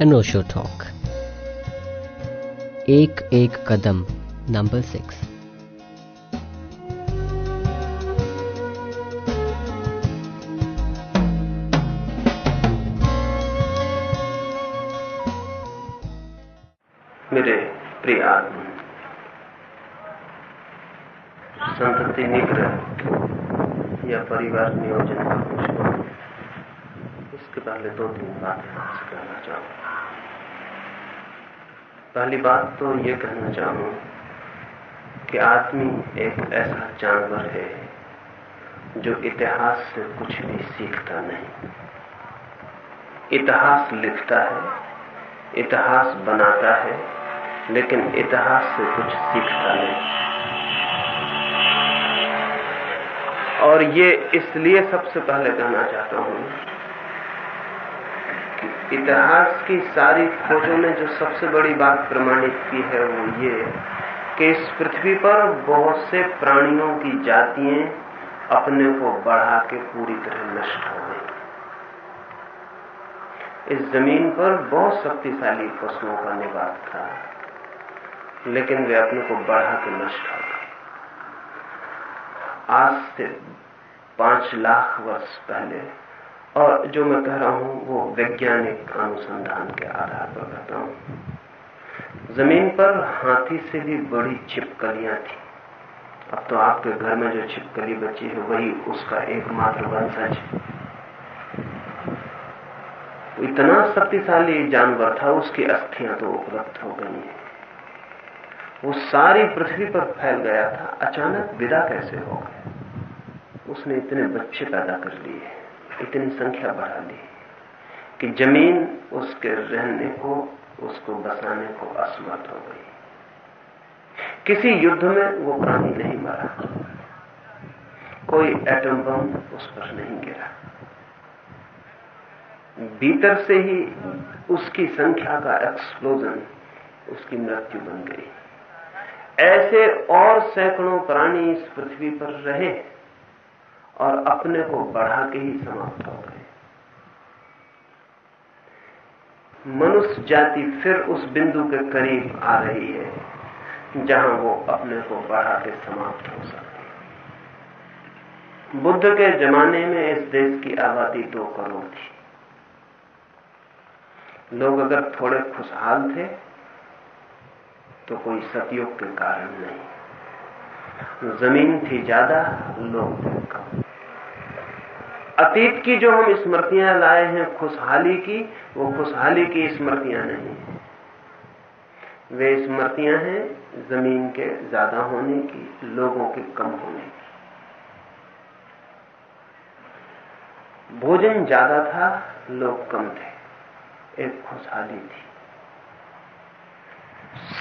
अनोशो talk एक एक कदम number six संतति निग्रह या परिवार नियोजन का कुछ इसके पहले दो तीन बातें आपसे कहना चाहूँ। पहली बात तो ये कहना चाहूँ कि आदमी एक ऐसा जानवर है जो इतिहास से कुछ भी सीखता नहीं। इतिहास लिखता है, इतिहास बनाता है, लेकिन इतिहास से कुछ सीखता नहीं। और ये इसलिए सबसे पहले कहना चाहता हूँ कि इतिहास की सारी खोजों ने जो सबसे बड़ी बात प्रमाणित की है वो ये कि इस पृथ्वी पर बहुत से प्राणियों की जातियाँ अपने को बढ़ा के पूरी तरह नष्ट हो गई। इस ज़मीन पर बहुत शक्तिशाली पशुओं का निवास था, लेकिन वे अपने को बढ़ा के नष्ट हो गए आज से पाँच लाख वर्ष पहले, और जो मैं कह रहा हूँ, वो वैज्ञानिक अनुसंधान के आधार पर कहता हूँ। ज़मीन पर हाथी से भी बड़ी छिपकलियाँ थी। अब तो आपके घर में जो छिपकली बची है, वही उसका एकमात्र वंशज इतना शक्तिशाली जानवर था, उसकी अस्थियाँ तो उपलब्ध हो गई हैं। वो सारी पृथ्वी पर फैल गया था। अचानक विदा कैसे हो गए उसने इतने बच्चे पैदा कर लिए, इतनी संख्या बढ़ा ली, कि ज़मीन उसके रहने को, उसको बसाने को असमर्थ हो गई। किसी युद्ध में वो प्राणी नहीं मारा। कोई एटम बम उस पर नहीं गिरा। भीतर से ही उसकी संख्या का एक्सप्लोजन उसकी मृत्यु बन गई। ऐसे और सैकड़ों प्राणी इस पृथ्वी पर रहे और अपने को बढ़ा के ही समाप्त हो गए। मनुष्य जाति फिर उस बिंदु के करीब आ रही है, जहाँ वो अपने को बढ़ा के समाप्त हो सकती बुद्ध के जमाने में इस देश की आबादी दो करोड़ थी। लोग अगर थोड़े खुशहाल थे तो कोई सतयोग के कारण नहीं। ज़मीन थी ज़्यादा, लोग थे कम। अतीत की जो हम स्मृतियाँ लाए हैं, खुशहाली की, वो खुशहाली की स्मृतियाँ नहीं वे स्मृतियाँ हैं ज़मीन के ज़्यादा होने की, लोगों के कम होने की। भोजन ज़्यादा था, लोग कम थे। एक खुशहाली थी।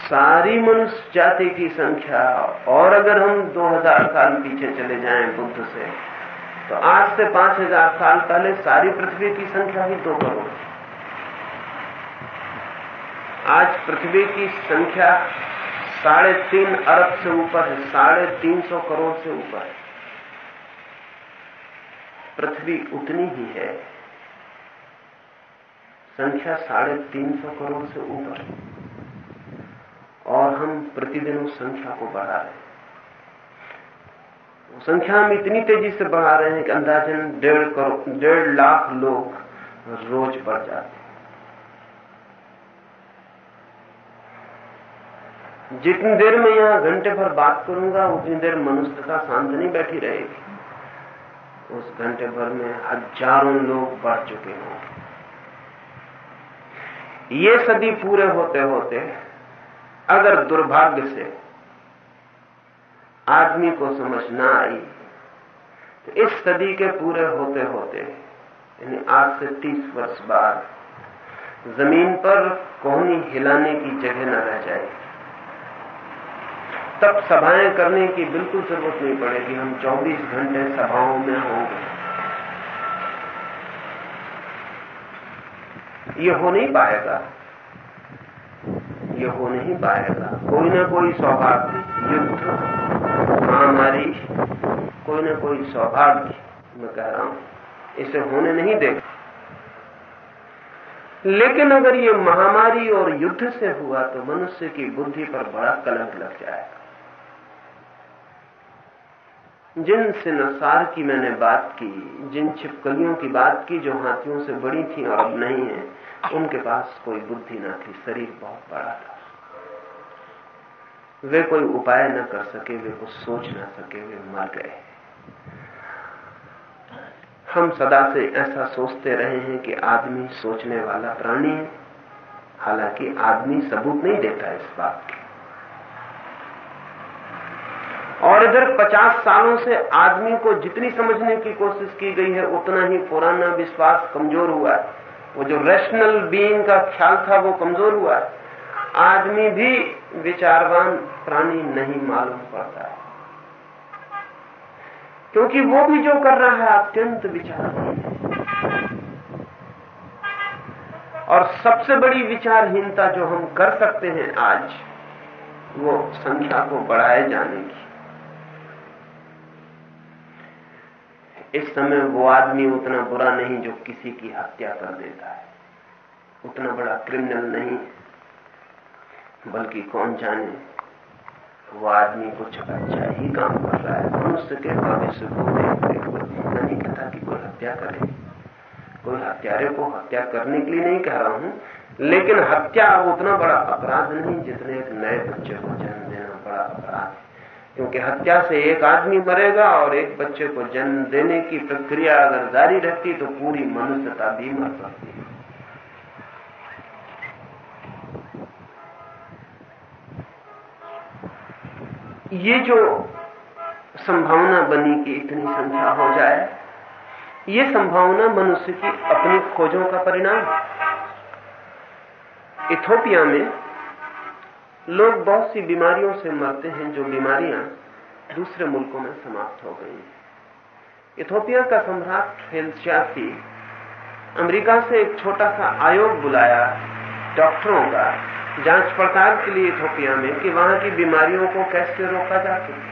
सारी मनुष्य जाति की संख्या, और अगर हम 2000 साल पीछे चले जाएँ बुद्ध से आज से 5000 साल पहले सारी पृथ्वी की संख्या ही दो करोड़ आज पृथ्वी की संख्या साढ़े तीन अरब से ऊपर है, साढ़े तीन सौ करोड़ से ऊपर है। पृथ्वी उतनी ही है, संख्या साढ़े तीन सौ करोड़ से ऊपर है। और हम प्रतिदिन उस संख्या को बढ़ा रहे हैं। संख्या हम इतनी तेज़ी से बढ़ा रहे हैं कि अंदाजन डेढ़ करोड़, डेढ़ लाख लोग रोज बढ़ जाते हैं। जितनी देर में यहाँ घंटे भर बात करूँगा, उतनी देर मनुष्यता शांत नहीं बैठी रहेगी। उस घंटे भर में हज़ारों लोग बढ़ चुके होंगे। ये सदी पूरे होते होते अगर दुर्भाग्य से आदमी को समझ ना आई। तो इस सदी के पूरे होते होते, यानी आज से तीस वर्ष बाद, ज़मीन पर कोहनी हिलाने की जगह न रह जाए। तब सभाएँ करने की बिल्कुल ज़रूरत नहीं पड़ेगी। हम 24 घंटे सभाओं में होंगे। ये हो नहीं पाएगा। ये हो नहीं पाएगा। कोई ना कोई सौभाग्य युद्ध महामारी कोई ना कोई सौभाग्य, मैं कह रहा हूँ। इसे होने नहीं देगा। लेकिन अगर ये महामारी और युद्ध से हुआ तो मनुष्य की बुद्धि पर बड़ा कलंक लग जाएगा। जिन सिनसार की मैंने बात की, जिन छिपकलियों की बात की, जो हाथियों से बड़ी थी और अब नहीं है, उनके पास कोई बुद्धि ना थी, शरीर बहुत बड़ा था। वे कोई उपाय न कर सके, वे कुछ सोच न सके, वे मर गए। हम सदा से ऐसा सोचते रहे हैं कि आदमी सोचने वाला प्राणी है। हालाँकि आदमी सबूत नहीं देता इस बात की। और इधर 50 सालों से आदमी को जितनी समझने की कोशिश की गई है, उतना ही पुराना विश्वास कमज़ोर हुआ है। वो जो रैशनल बीइंग का ख्याल था, वो कमज़ोर हुआ है। आदमी भी विचारवान प्राणी नहीं मालूम पड़ता। है क्योंकि वो भी जो कर रहा है, अत्यंत विचारहीन है। और सबसे बड़ी विचारहीनता जो हम कर सकते हैं आज, वो संख्या को बढ़ाए जाने की। इस समय वो आदमी उतना बुरा नहीं जो किसी की हत्या कर देता है। उतना बड़ा क्रिमिनल नहीं बल्कि कौन जाने? वो आदमी कुछ अच्छा ही काम कर रहा है मनुष्य के भविष्य को देखते हुए नहीं कहता कि कोई हत्या करे। कोई हत्यारे को हत्या करने के लिए नहीं कह रहा हूँ, लेकिन हत्या अब उतना बड़ा अपराध नहीं जितने एक नए बच्चे को जन्म देना बड़ा अपराध क्योंकि हत्या से एक आदमी मरेगा और एक बच्चे को जन्म देने की प्रक्रिया अगर जारी रहती तो पूरी मनुष्यता भी मर सकती है। ये जो संभावना बनी कि इतनी संख्या हो जाए, ये संभावना मनुष्य की अपनी खोजों का परिणाम। इथोपिया में लोग बहुत सी बीमारियों से मरते हैं, जो बीमारियाँ दूसरे मुल्कों में समाप्त हो गई इथोपिया का सम्राट फेलशासी अमेरिका से एक छोटा सा आयोग बुलाया डॉक्टरों का। जाँच पड़ताल के लिए इथोपिया में कि वहाँ की बीमारियों को कैसे रोका जा सके।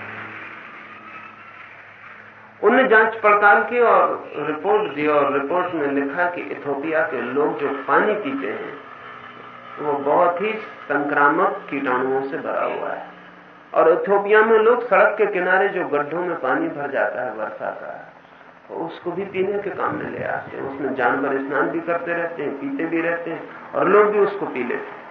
उनने जाँच पड़ताल की और रिपोर्ट दी और रिपोर्ट में लिखा कि इथोपिया के लोग जो पानी पीते हैं, वो बहुत ही संक्रामक कीटाणुओं से भरा हुआ है। और इथोपिया में लोग सड़क के किनारे जो गड्ढों में पानी भर जाता है वर्षा का तो उसको भी पीने के काम में ले आते हैं। उसमें जानवर स्नान भी करते रहते हैं, पीते भी रहते हैं और लोग भी उसको पी लेते हैं।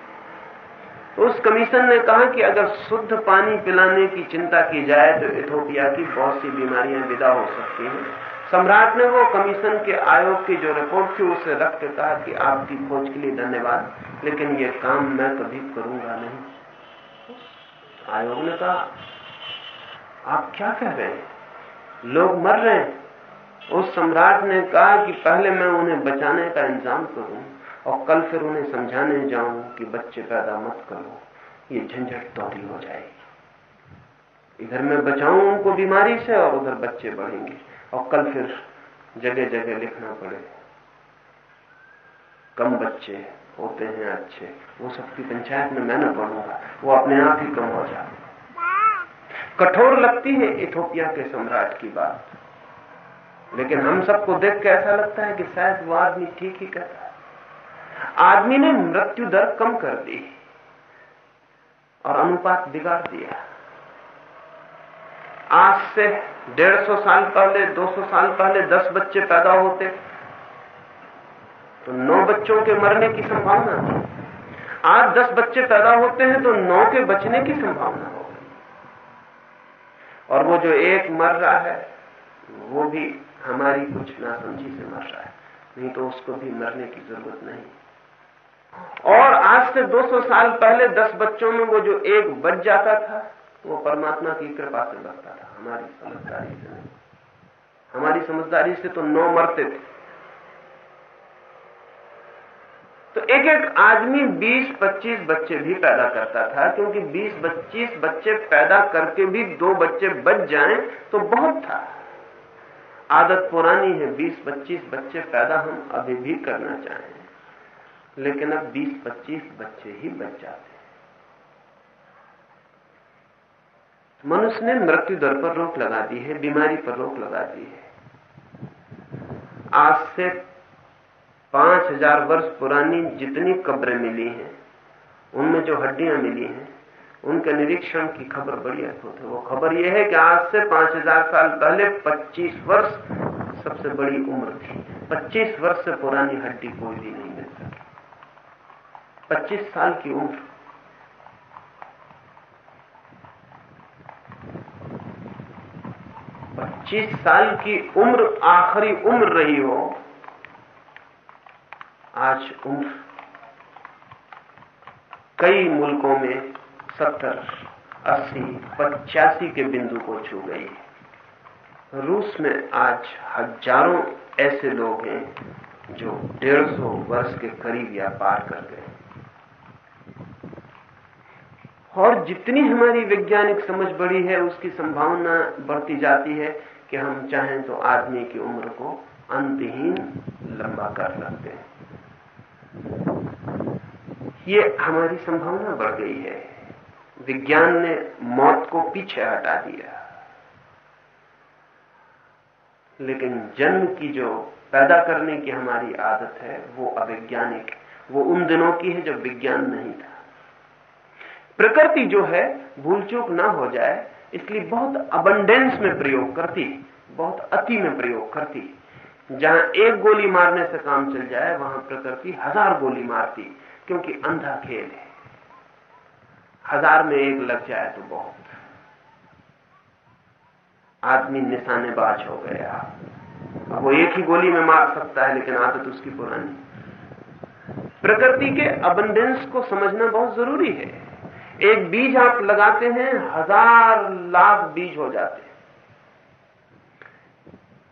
उस कमीशन ने कहा कि अगर शुद्ध पानी पिलाने की चिंता की जाए तो इथोपिया की बहुत सी बीमारियाँ विदा हो सकती हैं। सम्राट ने वो कमीशन के आयोग की जो रिपोर्ट थी, उसे रख के कहा कि आपकी खोज के लिए धन्यवाद, लेकिन ये काम मैं कभी करूँगा नहीं। आयोग ने कहा, आप क्या कह रहे हैं? लोग मर रहे हैं। उस सम्राट ने कहा कि पहले मैं उन्हें बचाने का इंतज़ाम करूँ। और कल फिर उन्हें समझाने जाऊँ कि बच्चे पैदा मत करो, ये झंझट दौड़ी हो जाएगी। इधर मैं बचाऊं उनको बीमारी से और उधर बच्चे बढ़ेंगे, और कल फिर जगह जगह लिखना पड़े। कम बच्चे होते हैं अच्छे, वो सबकी पंचायत में मैं न पढ़ूँगा, वो अपने आप ही कम हो जाए कठोर लगती है इथोपिया के सम्राट की बात, लेकिन हम सबको देख के ऐसा लगता है कि शायद वो आदमी ठीक ही कहता है। आदमी ने मृत्यु दर कम कर दी और अनुपात बिगाड़ दिया। आज से डेढ़ सौ साल पहले, दो सौ साल पहले दस बच्चे पैदा होते तो नौ बच्चों के मरने की संभावना थी। आज दस बच्चे पैदा होते हैं तो नौ के बचने की संभावना हो गई। और वो जो एक मर रहा है, वो भी हमारी कुछ नासमझी से मर रहा है, नहीं तो उसको भी मरने की ज़रूरत नहीं। और आज से 200 साल पहले 10 बच्चों में वो जो एक बच जाता था, वो परमात्मा की कृपा से बचता था। हमारी समझदारी से नहीं। हमारी समझदारी से तो नौ मरते थे। तो एक एक आदमी 20-25 बच्चे भी पैदा करता था, क्योंकि 20-25 बच्चे पैदा करके भी दो बच्चे बच जाएँ तो बहुत था। आदत पुरानी है 20-25 बच्चे पैदा हम अभी भी करना चाहें। लेकिन अब 20-25 बच्चे ही बच जाते मनुष्य ने मृत्यु दर पर रोक लगा दी है, बीमारी पर रोक लगा दी है। आज से पाँच हज़ार वर्ष पुरानी जितनी कब्रें मिली हैं, उनमें जो हड्डियाँ मिली हैं, उनके निरीक्षण की खबर बड़ी अद्भुत है। वो खबर यह है कि आज से पाँच हज़ार साल पहले 25 वर्ष सबसे बड़ी उम्र थी। 25 वर्ष से पुरानी हड्डी कोई भी नहीं 25 साल की उम्र। पच्चीस साल की उम्र, आखिरी उम्र रही हो, आज उम्र कई मुल्कों में सत्तर, अस्सी, पचासी के बिंदु को छू गई रूस में आज हज़ारों ऐसे लोग हैं जो डेढ़ सौ वर्ष के करीब या पार कर गए। और जितनी हमारी वैज्ञानिक समझ बढ़ी है, उसकी संभावना बढ़ती जाती है कि हम चाहें तो आदमी की उम्र को अंतहीन लंबा कर सकते हैं। ये हमारी संभावना बढ़ गई है। विज्ञान ने मौत को पीछे हटा दिया। लेकिन जन्म की जो पैदा करने की हमारी आदत है, वो अवैज्ञानिक, वो उन दिनों की है जब विज्ञान नहीं था। प्रकृति जो है भूल चूक ना हो जाए, इसलिए बहुत अबंडेंस में प्रयोग करती, बहुत अति में प्रयोग करती। जहाँ एक गोली मारने से काम चल जाए, वहाँ प्रकृति हज़ार गोली मारती, क्योंकि अंधा खेल है। हज़ार में एक लग जाए तो बहुत। आदमी निशानेबाज हो गया। वो एक ही गोली में मार सकता है, लेकिन आदत उसकी पुरानी। प्रकृति के अबंडेंस को समझना बहुत ज़रूरी है। एक बीज आप लगाते हैं, हज़ार लाख बीज हो जाते हैं।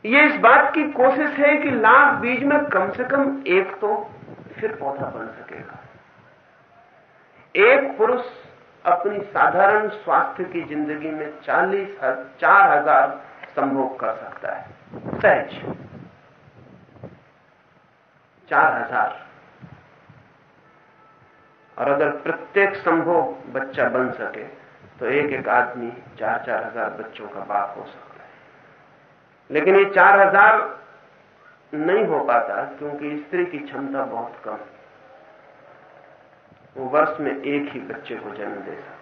ये इस बात की कोशिश है कि लाख बीज में कम से कम एक तो फिर पौधा बन सकेगा। एक पुरुष अपनी साधारण स्वास्थ्य की ज़िंदगी में चालीस चार हज़ार संभोग कर सकता है। सहज। चार हज़ार। और अगर प्रत्येक संभोग बच्चा बन सके तो एक एक आदमी चार चार हज़ार बच्चों का बाप हो सकता है। लेकिन ये चार हज़ार नहीं हो पाता, क्योंकि स्त्री की क्षमता बहुत कम वो वर्ष में एक ही बच्चे को जन्म दे सकते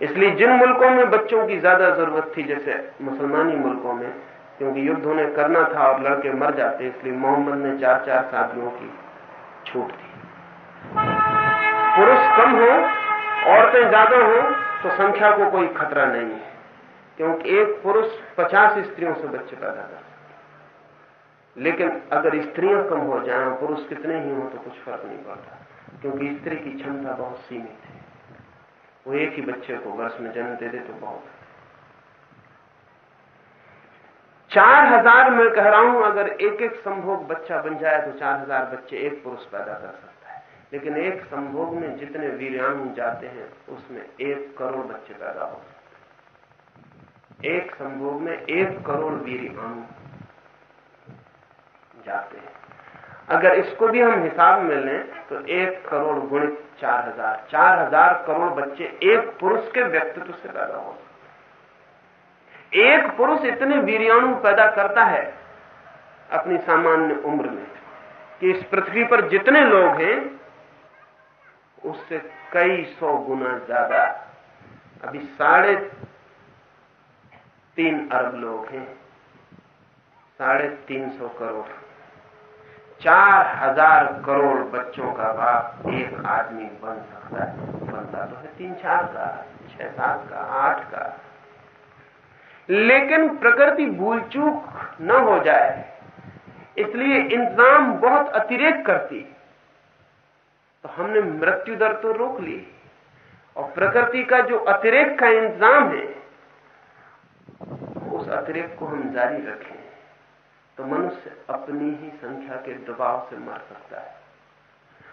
इसलिए जिन मुल्कों में बच्चों की ज़्यादा ज़रूरत थी, जैसे मुसलमानी मुल्कों में, क्योंकि युद्ध उन्हें करना था और लड़के मर जाते, इसलिए मोहम्मद ने चार चार शादियों की छूट दी। पुरुष कम हो, औरतें ज़्यादा हो तो संख्या को कोई खतरा नहीं है। क्योंकि एक पुरुष पचास स्त्रियों से बच्चे पैदा कर लेकिन अगर स्त्रियाँ कम हो जाएँ पुरुष कितने ही हो तो कुछ फ़र्क नहीं पड़ता। क्योंकि स्त्री की क्षमता बहुत सीमित है। वो एक ही बच्चे को वर्ष में जन्म दे दे तो बहुत चार हज़ार, मैं कह रहा हूँ, अगर एक एक संभोग बच्चा बन जाए तो चार हज़ार बच्चे एक पुरुष पैदा कर सकता लेकिन एक संभोग में जितने वीराणु जाते हैं, उसमें एक करोड़ बच्चे पैदा हो। एक संभोग में एक करोड़ वीराणु जाते हैं। अगर इसको भी हम हिसाब में लें तो एक करोड़ गुणित चार हज़ार चार हज़ार करोड़ बच्चे एक पुरुष के व्यक्तित्व से पैदा हो। एक पुरुष इतने वीरियाणु पैदा करता है अपनी सामान्य उम्र में कि इस पृथ्वी पर जितने लोग हैं उससे कई सौ गुना ज़्यादा। अभी साढ़े तीन अरब लोग हैं। साढ़े तीन सौ करोड़। चार हज़ार करोड़ बच्चों का बाप एक आदमी बन सकता है। बनता तो है तीन चार का, छह सात का, आठ का। लेकिन प्रकृति भूल चूक न हो जाए, इसलिए इंतज़ाम बहुत अतिरेक करती तो हमने मृत्यु दर तो रोक ली। और प्रकृति का जो अतिरेक का इंतज़ाम है, उस अतिरेक को हम जारी रखें। तो मनुष्य अपनी ही संख्या के दबाव से मार सकता है।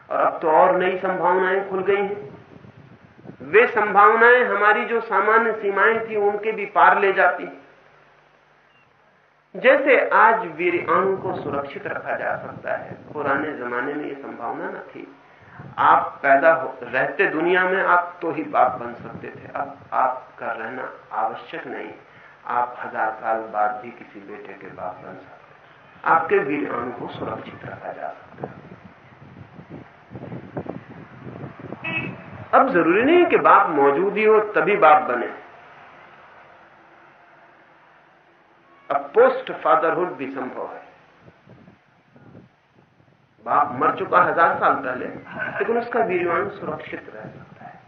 और अब तो और नई संभावनाएँ खुल गई हैं। वे संभावनाएँ हमारी जो सामान्य सीमाएँ थी, उनके भी पार ले जाती जैसे आज वीर को सुरक्षित रखा जा सकता है, पुराने जमाने में यह संभावना न थी। आप पैदा हो, रहते दुनिया में आप तो ही बाप बन सकते थे। अब आपका रहना आवश्यक नहीं। आप हज़ार साल बाद भी किसी बेटे के बाप बन सकते आपके वीराणु को सुरक्षित रखा जा सकता है। अब ज़रूरी नहीं कि बाप मौजूद ही हो, तभी बाप बने। अब पोस्ट फादरहुड भी संभव है। बाप मर चुका हज़ार साल पहले, लेकिन उसका वीरवान सुरक्षित रह सकता है।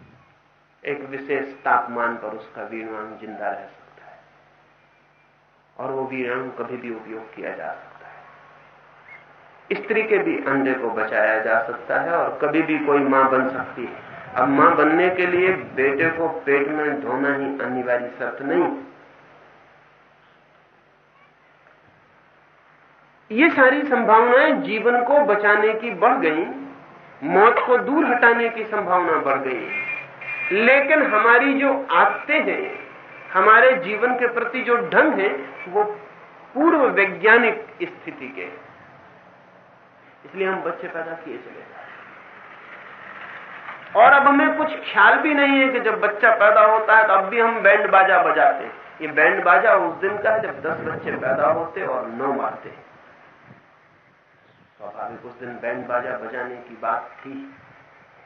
एक विशेष तापमान पर उसका वीरवान ज़िंदा रह सकता है। और वो वीराणु कभी भी उपयोग किया जा सकता है। स्त्री के भी अंडे को बचाया जा सकता है और कभी भी कोई माँ बन सकती है। अब माँ बनने के लिए बेटे को पेट में धोना ही अनिवार्य शर्त नहीं ये सारी संभावनाएँ जीवन को बचाने की बढ़ गई, मौत को दूर हटाने की संभावना बढ़ गई। लेकिन हमारी जो आदतें हैं, हमारे जीवन के प्रति जो ढंग है, वो पूर्व वैज्ञानिक स्थिति के। इसलिए हम बच्चे पैदा किए चले और अब हमें कुछ ख्याल भी नहीं है कि जब बच्चा पैदा होता है तो अब भी हम बैंड बाजा बजाते हैं। ये बैंड बाजा उस दिन का है जब दस बच्चे पैदा होते और नौ मारते स्वाभाविक उस दिन बैंड बाजा बजाने की बात थी।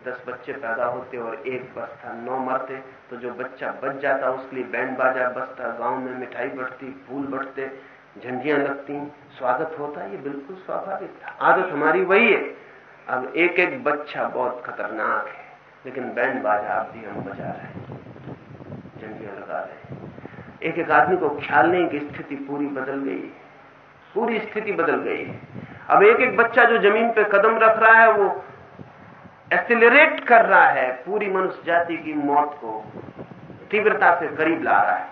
दस बच्चे पैदा होते और एक बसता नौ मरते तो जो बच्चा बच जाता, उसके लिए बैंड बाजा बचता गाँव में मिठाई बढ़ती फूल बढ़ते झंडियाँ लगती, स्वागत होता, ये बिल्कुल स्वाभाविक था। आदत हमारी वही है। अब एक एक बच्चा बहुत खतरनाक है, लेकिन बैंड बाजा आप भी हम बजा रहे हैं, झंडियाँ लगा रहे हैं। एक एक आदमी को ख्याल नहीं कि स्थिति पूरी बदल गई। पूरी स्थिति बदल गई। अब एक एक बच्चा जो ज़मीन पे कदम रख रहा है, वो एक्सिलरेट कर रहा है। पूरी मनुष्य जाति की मौत को तीव्रता से करीब ला रहा है।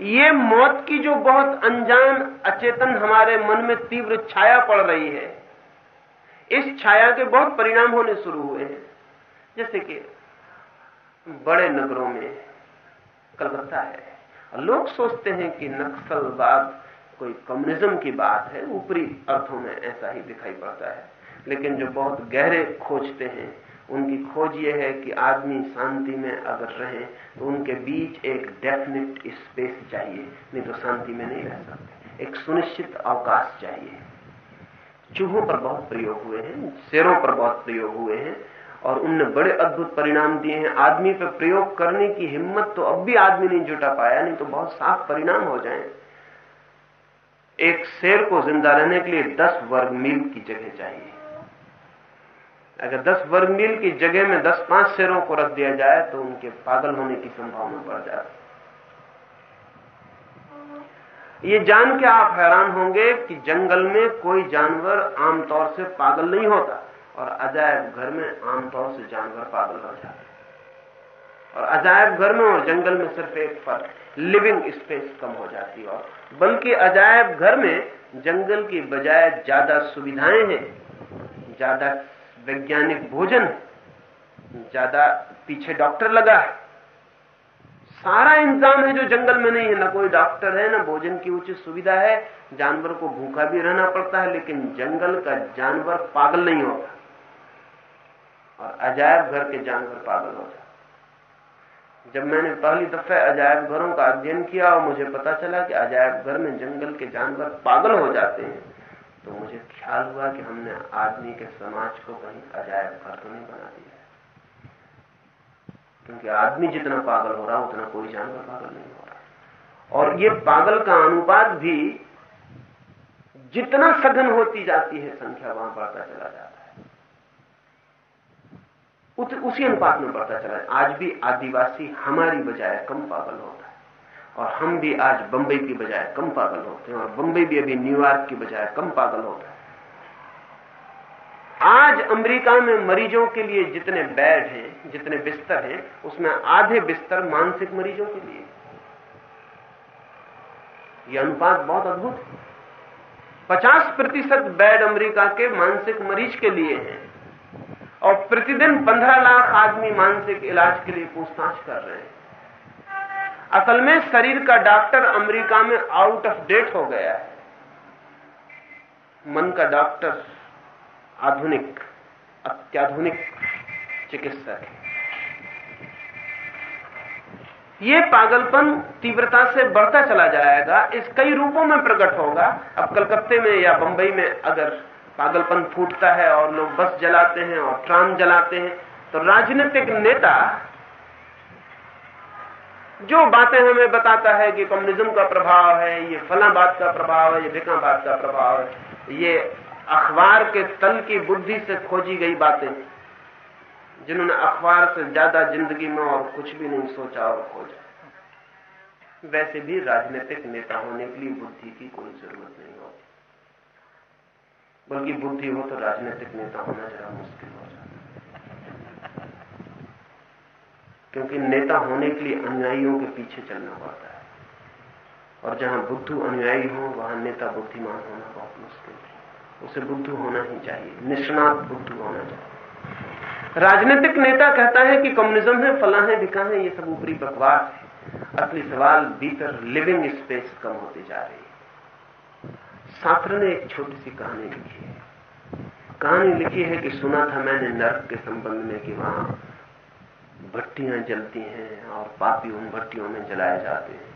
ये मौत की जो बहुत अनजान अचेतन हमारे मन में तीव्र छाया पड़ रही है, इस छाया के बहुत परिणाम होने शुरू हुए हैं। जैसे कि बड़े नगरों में कलकत्ता है, लोग सोचते हैं कि नक्सलवाद कोई कम्युनिज्म की बात है, ऊपरी अर्थों में ऐसा ही दिखाई पड़ता है। लेकिन जो बहुत गहरे खोजते हैं, उनकी खोज ये है कि आदमी शांति में अगर रहे तो उनके बीच एक डेफिनेट स्पेस चाहिए, नहीं तो शांति में नहीं रह सकते। एक सुनिश्चित अवकाश चाहिए। चूहों पर बहुत प्रयोग हुए हैं, शेरों पर बहुत प्रयोग हुए हैं, और उनने बड़े अद्भुत परिणाम दिए हैं। आदमी पर प्रयोग करने की हिम्मत तो अब भी आदमी नहीं जुटा पाया, नहीं तो बहुत साफ़ परिणाम हो जाए। एक शेर को ज़िंदा रहने के लिए दस वर्ग मील की जगह चाहिए। अगर दस वर्ग मील की जगह में दस पाँच शेरों को रख दिया जाए तो उनके पागल होने की संभावना बढ़ जाती ये जान के आप हैरान होंगे कि जंगल में कोई जानवर आमतौर से पागल नहीं होता और अजायब घर में आमतौर से जानवर पागल हो जाते और अजायब घर में और जंगल में सिर्फ़ एक फ़र्क लिविंग स्पेस कम हो जाती है। और बल्कि अजायब घर में जंगल की बजाय ज़्यादा सुविधाएँ हैं, ज़्यादा वैज्ञानिक भोजन ज़्यादा पीछे डॉक्टर लगा है। सारा इंतज़ाम है जो जंगल में नहीं है, ना कोई डॉक्टर है, ना भोजन की उचित सुविधा है। जानवर को भूखा भी रहना पड़ता है, लेकिन जंगल का जानवर पागल नहीं होता। और अजायब घर के जानवर पागल हो जाते जब मैंने पहली दफे अजायब घरों का अध्ययन किया और मुझे पता चला कि अजायब घर में जंगल के जानवर पागल हो जाते हैं तो मुझे ख्याल हुआ कि हमने आदमी के समाज को कहीं अजायब घर तो नहीं बना दिया क्योंकि आदमी जितना पागल हो रहा उतना कोई जानवर पागल नहीं हो रहा और ये पागल का अनुपात भी जितना सघन होती जाती है, संख्या वहाँ बढ़ता चला जाता है उसी अनुपात में बढ़ता चला है। आज भी आदिवासी हमारी बजाय कम पागल होता है। और हम भी आज बंबई की बजाय कम पागल होते हैं, और बंबई भी अभी न्यूयॉर्क की बजाय कम पागल होता है। आज अमेरिका में मरीजों के लिए जितने बेड हैं, जितने बिस्तर हैं, उसमें आधे बिस्तर मानसिक मरीजों के लिए। यह अनुपात बहुत अद्भुत है। पचास प्रतिशत बेड अमेरिका के मानसिक मरीज़ के लिए हैं। और प्रतिदिन पंद्रह लाख आदमी मानसिक इलाज के लिए पूछताछ कर रहे हैं। असल में शरीर का डॉक्टर अमेरिका में आउट ऑफ़ डेट हो गया है। मन का डॉक्टर आधुनिक, अत्याधुनिक चिकित्सक है। ये पागलपन तीव्रता से बढ़ता चला जाएगा, इस कई रूपों में प्रकट होगा। अब कलकत्ते में या बंबई में अगर पागलपन फूटता है और लोग बस जलाते हैं और ट्राम जलाते हैं। तो राजनीतिक नेता जो बातें हमें बताता है कि कम्युनिज्म का प्रभाव है, ये फला बात का प्रभाव है, ये भिका बात का प्रभाव है, ये अखबार के तल की बुद्धि से खोजी गई बातें, जिन्होंने अखबार से ज़्यादा ज़िंदगी में और कुछ भी नहीं सोचा और खोजा। वैसे भी राजनीतिक नेता होने के लिए बुद्धि की कोई ज़रूरत नहीं होती। बल्कि बुद्धि हो तो राजनीतिक नेता होना जरा मुश्किल हो जाता क्योंकि नेता होने के लिए अनुयायियों के पीछे चलना पड़ता है। और जहाँ बुद्धू अनुयायी हो, वहाँ नेता बुद्धिमान होना बहुत मुश्किल है। उसे बुद्धू होना ही चाहिए। निष्णात बुद्धू होना चाहिए। राजनीतिक नेता कहता है कि कम्युनिज्म है फला है दिखा है, ये सब ऊपरी बकवास है। असली सवाल, भीतर लिविंग स्पेस कम होती जा रही है। छात्र ने एक छोटी सी कहानी लिखी है। कहानी लिखी है कि सुना था मैंने नर्क के संबंध में कि वहाँ भट्टियाँ जलती हैं और पापी उन भट्टियों में जलाए जाते हैं।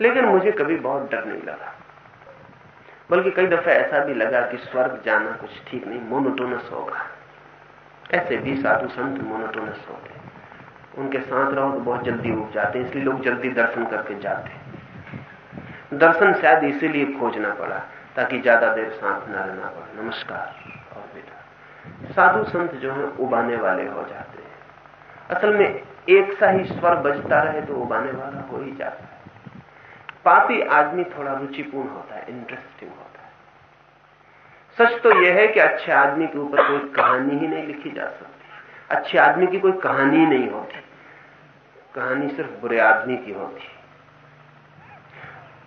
लेकिन मुझे कभी बहुत डर नहीं लगा। बल्कि कई दफे ऐसा भी लगा कि स्वर्ग जाना कुछ ठीक नहीं, मोनोटोनस होगा। ऐसे भी साधु संत मोनोटोनस होते उनके साथ रहो तो बहुत जल्दी उग जाते हैं, इसलिए लोग जल्दी दर्शन करके जाते दर्शन शायद इसीलिए खोजना पड़ा, ताकि ज़्यादा देर साथ न रहना पड़े। नमस्कार। और बेटा, साधु संत जो है, उबाने वाले हो जाते हैं। असल में एक सा ही स्वर बजता रहे तो उबाने वाला हो ही जाता है। पापी आदमी थोड़ा रुचिपूर्ण होता है इंटरेस्टिंग होता है। सच तो यह है कि अच्छे आदमी के ऊपर कोई कहानी ही नहीं लिखी जा सकती। अच्छे आदमी की कोई कहानी नहीं होती। कहानी सिर्फ़ बुरे आदमी की होती।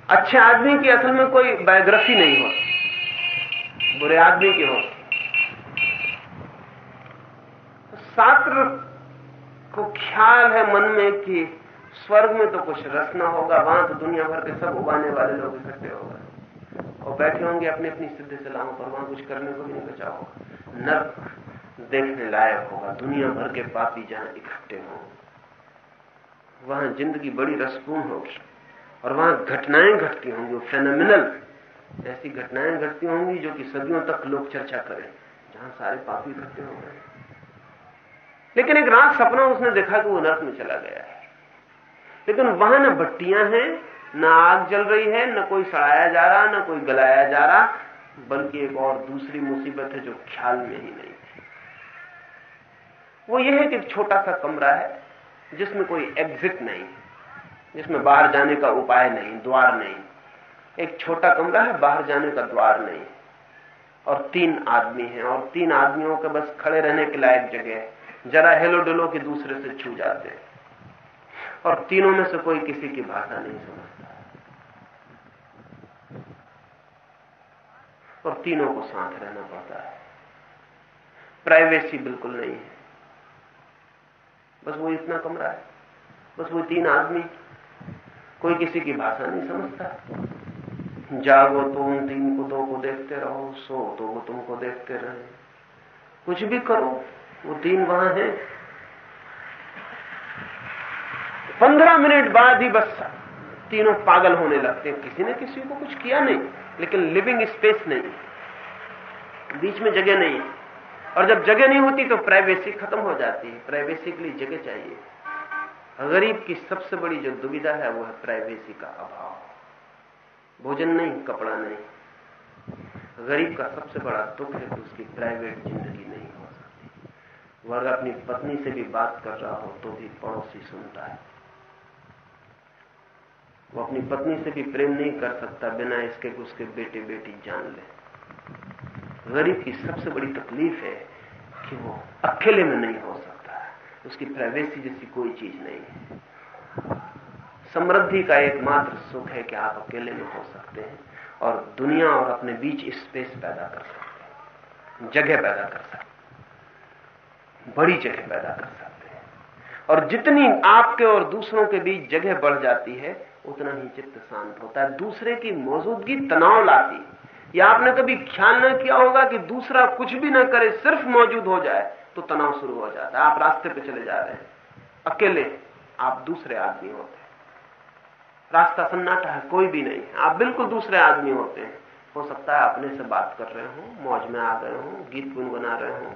अच्छे आदमी की असल में कोई बायोग्राफी नहीं होती बुरे आदमी की होती छात्र को ख्याल है मन में कि स्वर्ग में तो कुछ रस ना होगा, वहाँ तो दुनिया भर के सब उगाने वाले लोग इकट्ठे होगा और बैठे होंगे अपनी अपनी सिद्ध सलाहों पर वहाँ कुछ करने को भी नहीं बचा होगा। नर्क देखने लायक होगा, दुनिया भर के पापी जहाँ इकट्ठे हों। वहाँ ज़िंदगी बड़ी रसपूर्ण होगी। और वहाँ घटनाएँ घटती होंगी फेनोमिनल ऐसी घटनाएँ घटती होंगी जो कि सदियों तक लोग चर्चा करें, जहाँ सारे पापी इकट्ठे हो गए। लेकिन एक रात सपना उसने देखा कि वो नर्क में चला गया है। लेकिन वहाँ न भट्टियाँ हैं, न आग जल रही है, न कोई सड़ाया जा रहा, न कोई गलाया जा रहा, बल्कि एक और दूसरी मुसीबत है जो ख्याल में ही नहीं थी वो यह है कि छोटा सा कमरा है, जिसमें कोई एग्जिट नहीं जिसमें बाहर जाने का उपाय नहीं, द्वार नहीं। एक छोटा कमरा है, बाहर जाने का द्वार नहीं। और तीन आदमी हैं, और तीन आदमियों के बस खड़े रहने के लायक जगह है। जरा हेलो डुलो के दूसरे से छू जाते हैं। और तीनों में से कोई किसी की भाषा नहीं समझता। और तीनों को साथ रहना पड़ता है। प्राइवेसी बिल्कुल नहीं है। बस वो इतना कमरा है। बस वो तीन आदमी कोई किसी की भाषा नहीं समझता। जागो तो उन तीन को दो को देखते रहो, सो तो वो तुमको देखते रहे। कुछ भी करो, वो तीन वहाँ है। पंद्रह मिनट बाद ही बस तीनों पागल होने लगते हैं। किसी ने किसी को कुछ किया नहीं, लेकिन लिविंग स्पेस नहीं बीच में जगह नहीं और जब जगह नहीं होती तो प्राइवेसी खत्म हो जाती है। प्राइवेसी के लिए जगह चाहिए। गरीब की सबसे बड़ी जो दुविधा है वो है प्राइवेसी का अभाव। भोजन नहीं, कपड़ा नहीं। गरीब का सबसे बड़ा दुख है कि उसकी प्राइवेट ज़िंदगी नहीं हो सकती। वो अगर अपनी पत्नी से भी बात कर रहा हो तो भी पड़ोसी सुनता है। वो अपनी पत्नी से भी प्रेम नहीं कर सकता, बिना इसके कि उसके बेटे बेटी जान ले। गरीब की सबसे बड़ी तकलीफ़ है कि वो अकेले में नहीं हो सकता। उसकी प्राइवेसी जैसी कोई चीज़ नहीं है। समृद्धि का एकमात्र सुख है कि आप अकेले में हो सकते हैं और दुनिया और अपने बीच स्पेस पैदा कर सकते हैं, जगह पैदा कर सकते बड़ी जगह पैदा कर सकते हैं। और जितनी आपके और दूसरों के बीच जगह बढ़ जाती है, उतना ही चित्त शांत होता है। दूसरे की मौजूदगी तनाव लाती है। या आपने कभी ख्याल न किया होगा कि दूसरा कुछ भी ना करे, सिर्फ़ मौजूद हो जाए तो तनाव शुरू हो जाता है। आप रास्ते पे चले जा रहे हैं। अकेले आप दूसरे आदमी होते हैं। रास्ता सन्नाटा है, कोई भी नहीं आप बिल्कुल दूसरे आदमी होते हैं। हो सकता है अपने से बात कर रहे हो, मौज में आ गए हो, गीत गुनगुना रहे हो।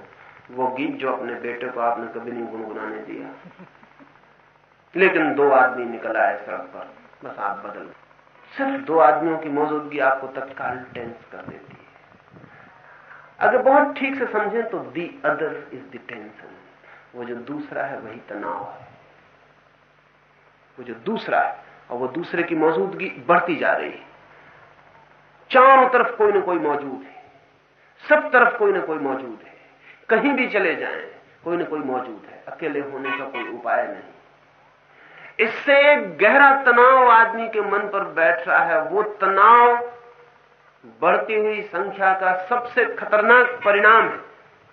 वो गीत जो अपने बेटे को आपने कभी नहीं गुनगुनाने दिया। लेकिन दो आदमी निकल आए सड़क पर। बस आप बदल सिर्फ़ दो आदमियों की मौजूदगी आपको तत्काल टेंस कर देती अगर बहुत ठीक से समझें तो the other is the tension वो जो दूसरा है, वही तनाव है। वो जो दूसरा है, और वो दूसरे की मौजूदगी बढ़ती जा रही है। चारों तरफ़ कोई ना कोई मौजूद है। सब तरफ़ कोई ना कोई मौजूद है। कहीं भी चले जाएँ, कोई ना कोई मौजूद है। अकेले होने का कोई उपाय नहीं। इससे गहरा तनाव आदमी के मन पर बैठ रहा है। वो तनाव बढ़ती हुई संख्या का सबसे खतरनाक परिणाम है।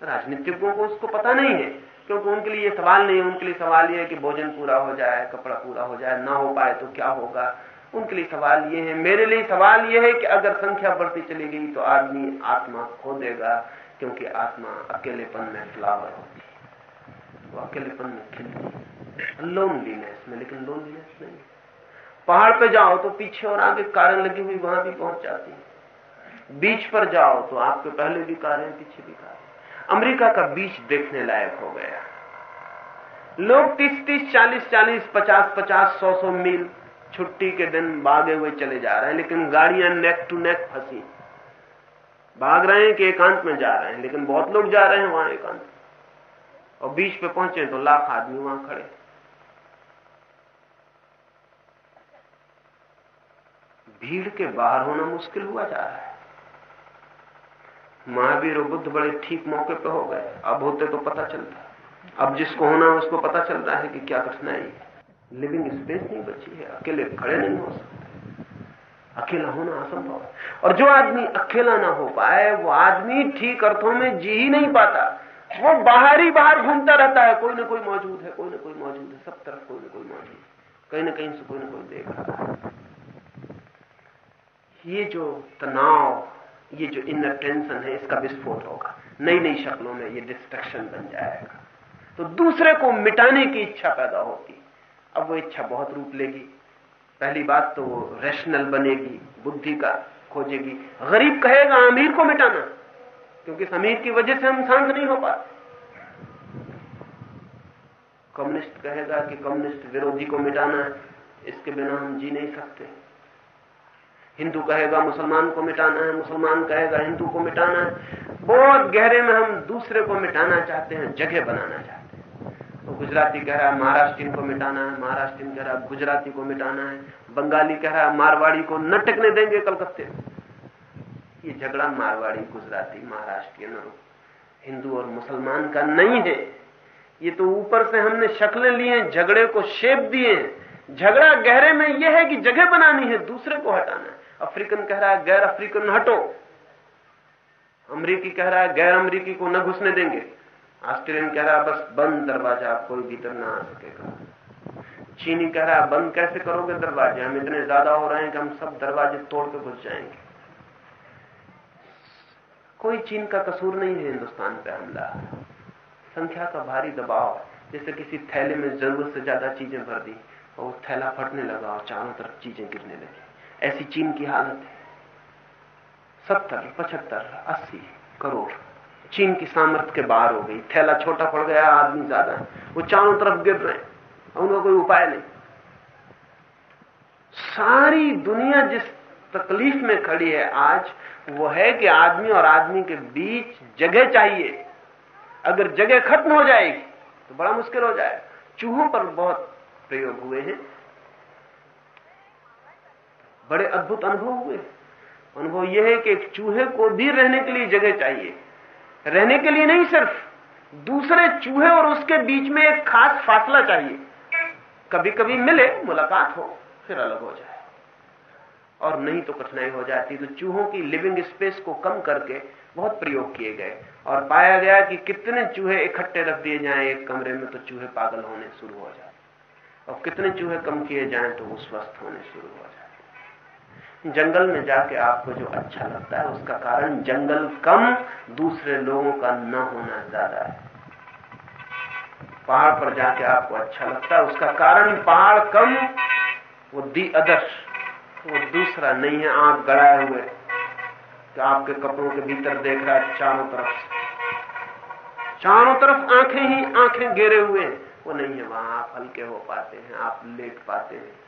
राजनीतिज्ञों को उसको पता नहीं है, क्योंकि उनके लिए सवाल नहीं है। उनके लिए सवाल यह है कि भोजन पूरा हो जाए, कपड़ा पूरा हो जाए, ना हो पाए तो क्या होगा? उनके लिए सवाल ये है। मेरे लिए सवाल यह है कि अगर संख्या बढ़ती चली गई तो आदमी आत्मा खो देगा, क्योंकि आत्मा अकेलेपन में फ्लावर होती है। वो अकेलेपन में खिलती लोनलीनेस में, लेकिन लोनलीनेस नहीं पहाड़ पे जाओ तो पीछे और आगे कारण लगी हुई वहाँ भी पहुँच जाती है। बीच पर जाओ तो आपके पहले भी कार है, पीछे भी कार है। अमरीका का बीच देखने लायक हो गया। लोग तीस तीस, चालीस चालीस, पचास पचास, सौ सौ मील छुट्टी के दिन भागे हुए चले जा रहे हैं, लेकिन गाड़ियाँ नेक टू नेक फंसी। भाग रहे हैं कि एकांत में जा रहे हैं, लेकिन बहुत लोग जा रहे हैं वहाँ एकांत और बीच पे पहुँचे तो लाख आदमी वहाँ खड़े। भीड़ के बाहर होना मुश्किल हुआ जा रहा है। महावीर और बुद्ध बड़े ठीक मौके पर हो गए। अब होते तो पता चलता। अब जिसको होना उसको पता चल रहा है कि क्या कठिनाई है। लिविंग स्पेस नहीं बची है। अकेले खड़े नहीं हो सकते। अकेला होना असंभव है। और जो आदमी अकेला ना हो पाए, वो आदमी ठीक अर्थों में जी ही नहीं पाता। वो बाहर ही बाहर घूमता रहता है। कोई ना कोई मौजूद है, कोई ना कोई मौजूद है। सब तरफ़ कोई ना कोई मौजूद है। कहीं ना कहीं से कोई ना कोई देख रहा है। ये जो तनाव ये जो इनर टेंशन है, इसका विस्फोट होगा। नई नई शक्लों में ये डिस्ट्रक्शन बन जाएगा। तो दूसरे को मिटाने की इच्छा पैदा होगी। अब वो इच्छा बहुत रूप लेगी। पहली बात तो वो रैशनल बनेगी, बुद्धि का खोजेगी। गरीब कहेगा अमीर को मिटाना। क्योंकि अमीर की वजह से हम शांत नहीं हो पाते कम्युनिस्ट कहेगा कि कम्युनिस्ट विरोधी को मिटाना है। इसके बिना हम जी नहीं सकते। हिंदू कहेगा, मुसलमान को मिटाना है, मुसलमान कहेगा, हिंदू को मिटाना है। बहुत गहरे में हम दूसरे को मिटाना चाहते हैं, जगह बनाना चाहते हैं। तो गुजराती कह रहा है महाराष्ट्रीन को मिटाना है महाराष्ट्रीन कह रहा है, गुजराती को मिटाना है, बंगाली कह रहा है, मारवाड़ी को न टिकने देंगे कलकत्ते। ये झगड़ा मारवाड़ी, गुजराती, महाराष्ट्रीयन और हिंदू और मुसलमान का नहीं है। ये तो ऊपर से हमने शक्लें ली हैं, झगड़े को शेप दिए हैं। झगड़ा गहरे में यह है कि जगह बनानी है, दूसरे को हटाना है। अफ्रीकन कह रहा है, गैर अफ्रीकन हटो। अमरीकी कह रहा है, गैर अमरीकी को न घुसने देंगे। ऑस्ट्रेलियन कह रहा है, बस बंद दरवाज़ा आप कोई भीतर ना आ सकेगा। चीनी कह रहा है, बंद कैसे करोगे दरवाजे? हम इतने ज़्यादा हो रहे हैं कि हम सब दरवाजे तोड़ के घुस जाएँगे। कोई चीन का कसूर नहीं है हिंदुस्तान पे हमला। संख्या का भारी दबाव, जैसे किसी थैले में ज़रूरत से ज़्यादा चीज़ें भर दी, और थैला फटने लगा और चारों तरफ़ चीज़ें गिरने लगी। ऐसी चीन की हालत है। सत्तर, पचहत्तर, अस्सी करोड़। चीन की सामर्थ्य के बाहर हो गई। थैला छोटा पड़ गया, आदमी ज़्यादा। है वो चारों तरफ़ गिर रहे हैं। उनका कोई उपाय नहीं। सारी दुनिया जिस तकलीफ़ में खड़ी है आज, वो है कि आदमी और आदमी के बीच जगह चाहिए। अगर जगह खत्म हो जाएगी तो बड़ा मुश्किल हो जाए चूहों पर बहुत प्रयोग हुए हैं। बड़े अद्भुत अनुभव हुए। अनुभव यह है कि एक चूहे को भी रहने के लिए जगह चाहिए। रहने के लिए नहीं सिर्फ़, दूसरे चूहे और उसके बीच में एक खास फासला चाहिए। कभी कभी मिले, मुलाकात हो, फिर अलग हो जाए। और नहीं तो कठिनाई हो जाती। तो चूहों की लिविंग स्पेस को कम करके बहुत प्रयोग किए गए। और पाया गया कि कितने चूहे इकट्ठे रख दिए जाएँ एक कमरे में तो चूहे पागल होने शुरू हो जाते और कितने चूहे कम किए जाएँ तो वो स्वस्थ होने शुरू हो जाते जंगल में जाके आपको जो अच्छा लगता है, उसका कारण जंगल कम दूसरे लोगों का न होना ज़्यादा है। पहाड़ पर जाके आपको अच्छा लगता है, उसका कारण पहाड़ कम, वो दी अदर्श, वो दूसरा नहीं है आँख गड़ाए हुए। कि आपके कपड़ों के भीतर देख रहा है चारों तरफ़ चारों तरफ़ आँखें ही आँखें घेरे हुए वो नहीं है, वहाँ आप हल्के हो पाते हैं, आप लेट पाते हैं।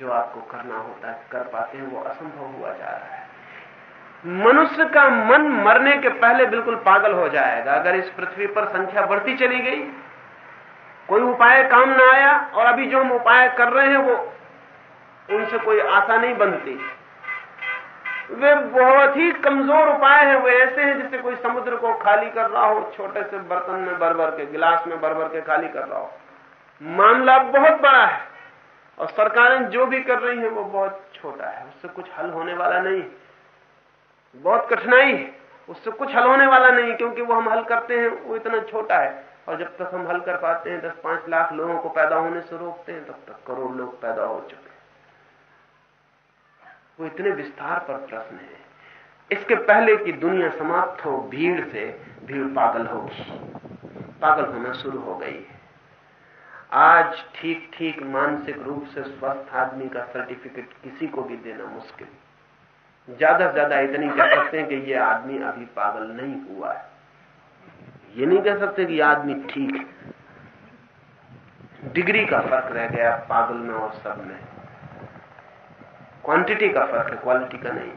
जो आपको करना होता है, कर पाते हैं, वो असंभव हुआ जा रहा है। मनुष्य का मन मरने के पहले बिल्कुल पागल हो जाएगा। अगर इस पृथ्वी पर संख्या बढ़ती चली गई, कोई उपाय काम ना आया, और अभी जो हम उपाय कर रहे हैं, वो उनसे कोई आशा नहीं बनती। वे बहुत ही कमज़ोर उपाय हैं। वे ऐसे हैं जिससे कोई समुद्र को खाली कर रहा हो, छोटे से बर्तन में भर भर के, गिलास में भर भर के खाली कर रहा हो। मामला बहुत बड़ा है। और सरकारें जो भी कर रही हैं, वो बहुत छोटा है। उससे कुछ हल होने वाला नहीं। बहुत कठिनाई है। उससे कुछ हल होने वाला नहीं, क्योंकि वो हम हल करते हैं, वो इतना छोटा है। और जब तक हम हल कर पाते हैं दस पाँच लाख लोगों को पैदा होने से रोकते हैं, तब तक करोड़ लोग पैदा हो चुके वो इतने विस्तार पर प्रश्न है। इसके पहले कि दुनिया समाप्त हो, भीड़ से भीड़ पागल होगी। पागल होना शुरू हो गई है। आज ठीक ठीक मानसिक रूप से स्वस्थ आदमी का सर्टिफिकेट किसी को भी देना मुश्किल। ज़्यादा से ज़्यादा इतनी कह सकते हैं कि ये आदमी अभी पागल नहीं हुआ है। ये नहीं कह सकते कि आदमी ठीक डिग्री का फ़र्क रह गया, पागल में और सब में। क्वांटिटी का फ़र्क है, क्वालिटी का नहीं।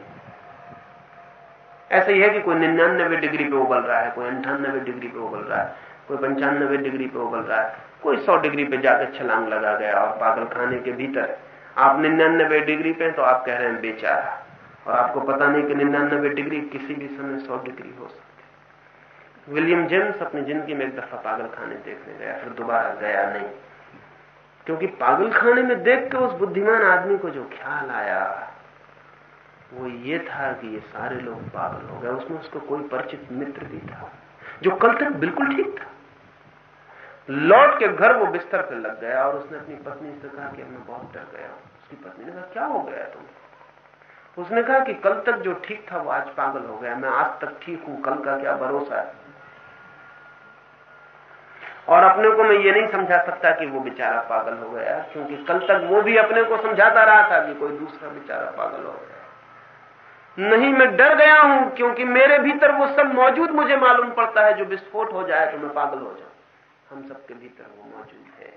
ऐसा ही है कि कोई निन्यानबे डिग्री पे उबल रहा है, कोई अंठानबे डिग्री पे उबल रहा है, कोई पंचानबे डिग्री पे उबल रहा है। कोई सौ डिग्री पे जाकर छलांग लगा गया और पागल खाने के भीतर आप निन्यानबे डिग्री पे तो आप कह रहे हैं बेचारा। और आपको पता नहीं कि निन्यानबे डिग्री किसी भी समय सौ डिग्री हो सकती विलियम जेम्स अपनी ज़िंदगी में एक दफ़ा पागल खाने देखने गया, फिर दोबारा गया नहीं। क्योंकि पागल खाने में देख के उस बुद्धिमान आदमी को जो ख्याल आया, वो ये था कि ये सारे लोग पागल हो गए। उसमें उसको कोई परिचित मित्र भी था, जो कल तक बिल्कुल ठीक था। लौट के घर वो बिस्तर पर लग गया और उसने अपनी पत्नी से कहा कि मैं बहुत डर गया। उसकी पत्नी ने कहा, क्या हो गया तुम? उसने कहा कि कल तक जो ठीक था वो आज पागल हो गया। मैं आज तक ठीक हूँ, कल का क्या भरोसा है? और अपने को मैं ये नहीं समझा सकता कि वो बेचारा पागल हो गया, क्योंकि कल तक वो भी अपने को समझाता रहा था कि कोई दूसरा बेचारा पागल हो गया। नहीं, मैं डर गया हूँ, क्योंकि मेरे भीतर वो सब मौजूद मुझे मालूम पड़ता है। जो विस्फोट हो जाए तो मैं पागल हो जाऊँ। हम सबके भीतर वो मौजूद है।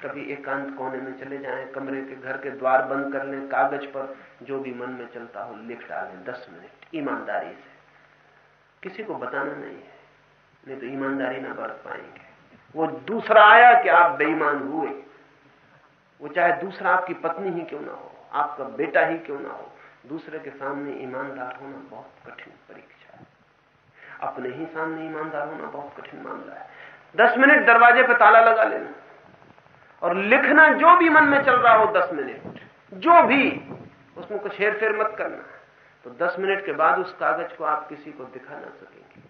कभी एकांत कोने में चले जाएँ, कमरे के घर के द्वार बंद कर लें, कागज़ पर जो भी मन में चलता हो लिख डालें, दस मिनट, ईमानदारी से। किसी को बताना नहीं है, नहीं तो ईमानदारी ना बरत पाएँगे। वो दूसरा आया कि आप बेईमान हुए। वो चाहे दूसरा आपकी पत्नी ही क्यों ना हो, आपका बेटा ही क्यों ना हो, दूसरे के सामने ईमानदार होना बहुत कठिन परीक्षा है। अपने ही सामने ईमानदार होना बहुत कठिन मामला है। दस मिनट दरवाजे पे ताला लगा लेना। और लिखना जो भी मन में चल रहा हो दस मिनट। जो भी, उसमें कुछ हेर फेर मत करना। तो दस मिनट के बाद उस कागज़ को आप किसी को दिखा ना सकेंगे।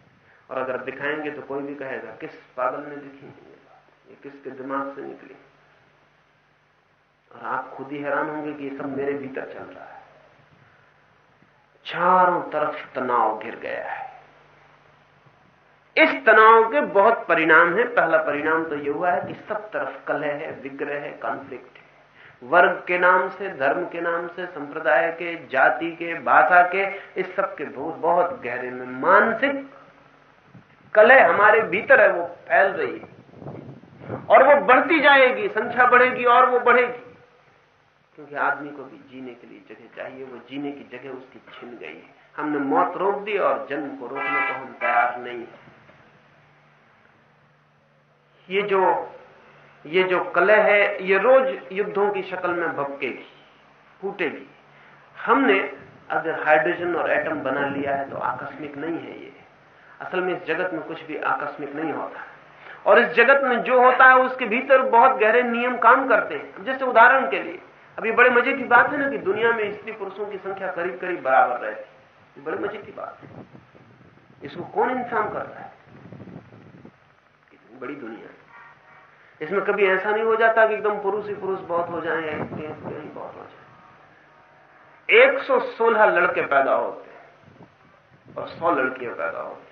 और अगर दिखाएँगे तो कोई भी कहेगा, किस पागल ने लिखी है ये किसके दिमाग से निकली? और आप खुद ही हैरान होंगे कि ये सब मेरे भीतर चल रहा है। चारों तरफ़ तनाव गिर गया है। इस तनाव के बहुत परिणाम है। पहला परिणाम तो यह हुआ है कि सब तरफ़ कलह है, विग्रह है कॉन्फ्लिक्ट है। वर्ग के नाम से, धर्म के नाम से, संप्रदाय के, जाति के, भाषा के, इस सब के बहुत बहुत गहरे में मानसिक कलह हमारे भीतर है, वो फैल रही है। और वो बढ़ती जाएगी, संख्या बढ़ेगी और वो बढ़ेगी। क्योंकि आदमी को भी जीने के लिए जगह चाहिए, वो जीने की जगह उसकी छिन गई है। हमने मौत रोक दी और जन्म को रोकने को हम तैयार नहीं है। ये जो ये जो कलह है, ये रोज युद्धों की शक्ल में भपकेगी, फूटेगी। हमने अगर हाइड्रोजन और एटम बना लिया है तो आकस्मिक नहीं है ये। असल में इस जगत में कुछ भी आकस्मिक नहीं होता। और इस जगत में जो होता है, उसके भीतर बहुत गहरे नियम काम करते हैं। जैसे उदाहरण के लिए अभी बड़े मज़े की बात है ना कि दुनिया में स्त्री पुरुषों की संख्या करीब करीब बराबर रहती बड़े मज़े की बात है। इसको कौन इंसान कर रहा है? बड़ी दुनिया है। इसमें कभी ऐसा नहीं हो जाता कि एकदम पुरुष ही पुरुष बहुत हो जाए स्त्री स्त्री बहुत हो जाए। 116 लड़के पैदा होते हैं और 100 लड़कियाँ पैदा होती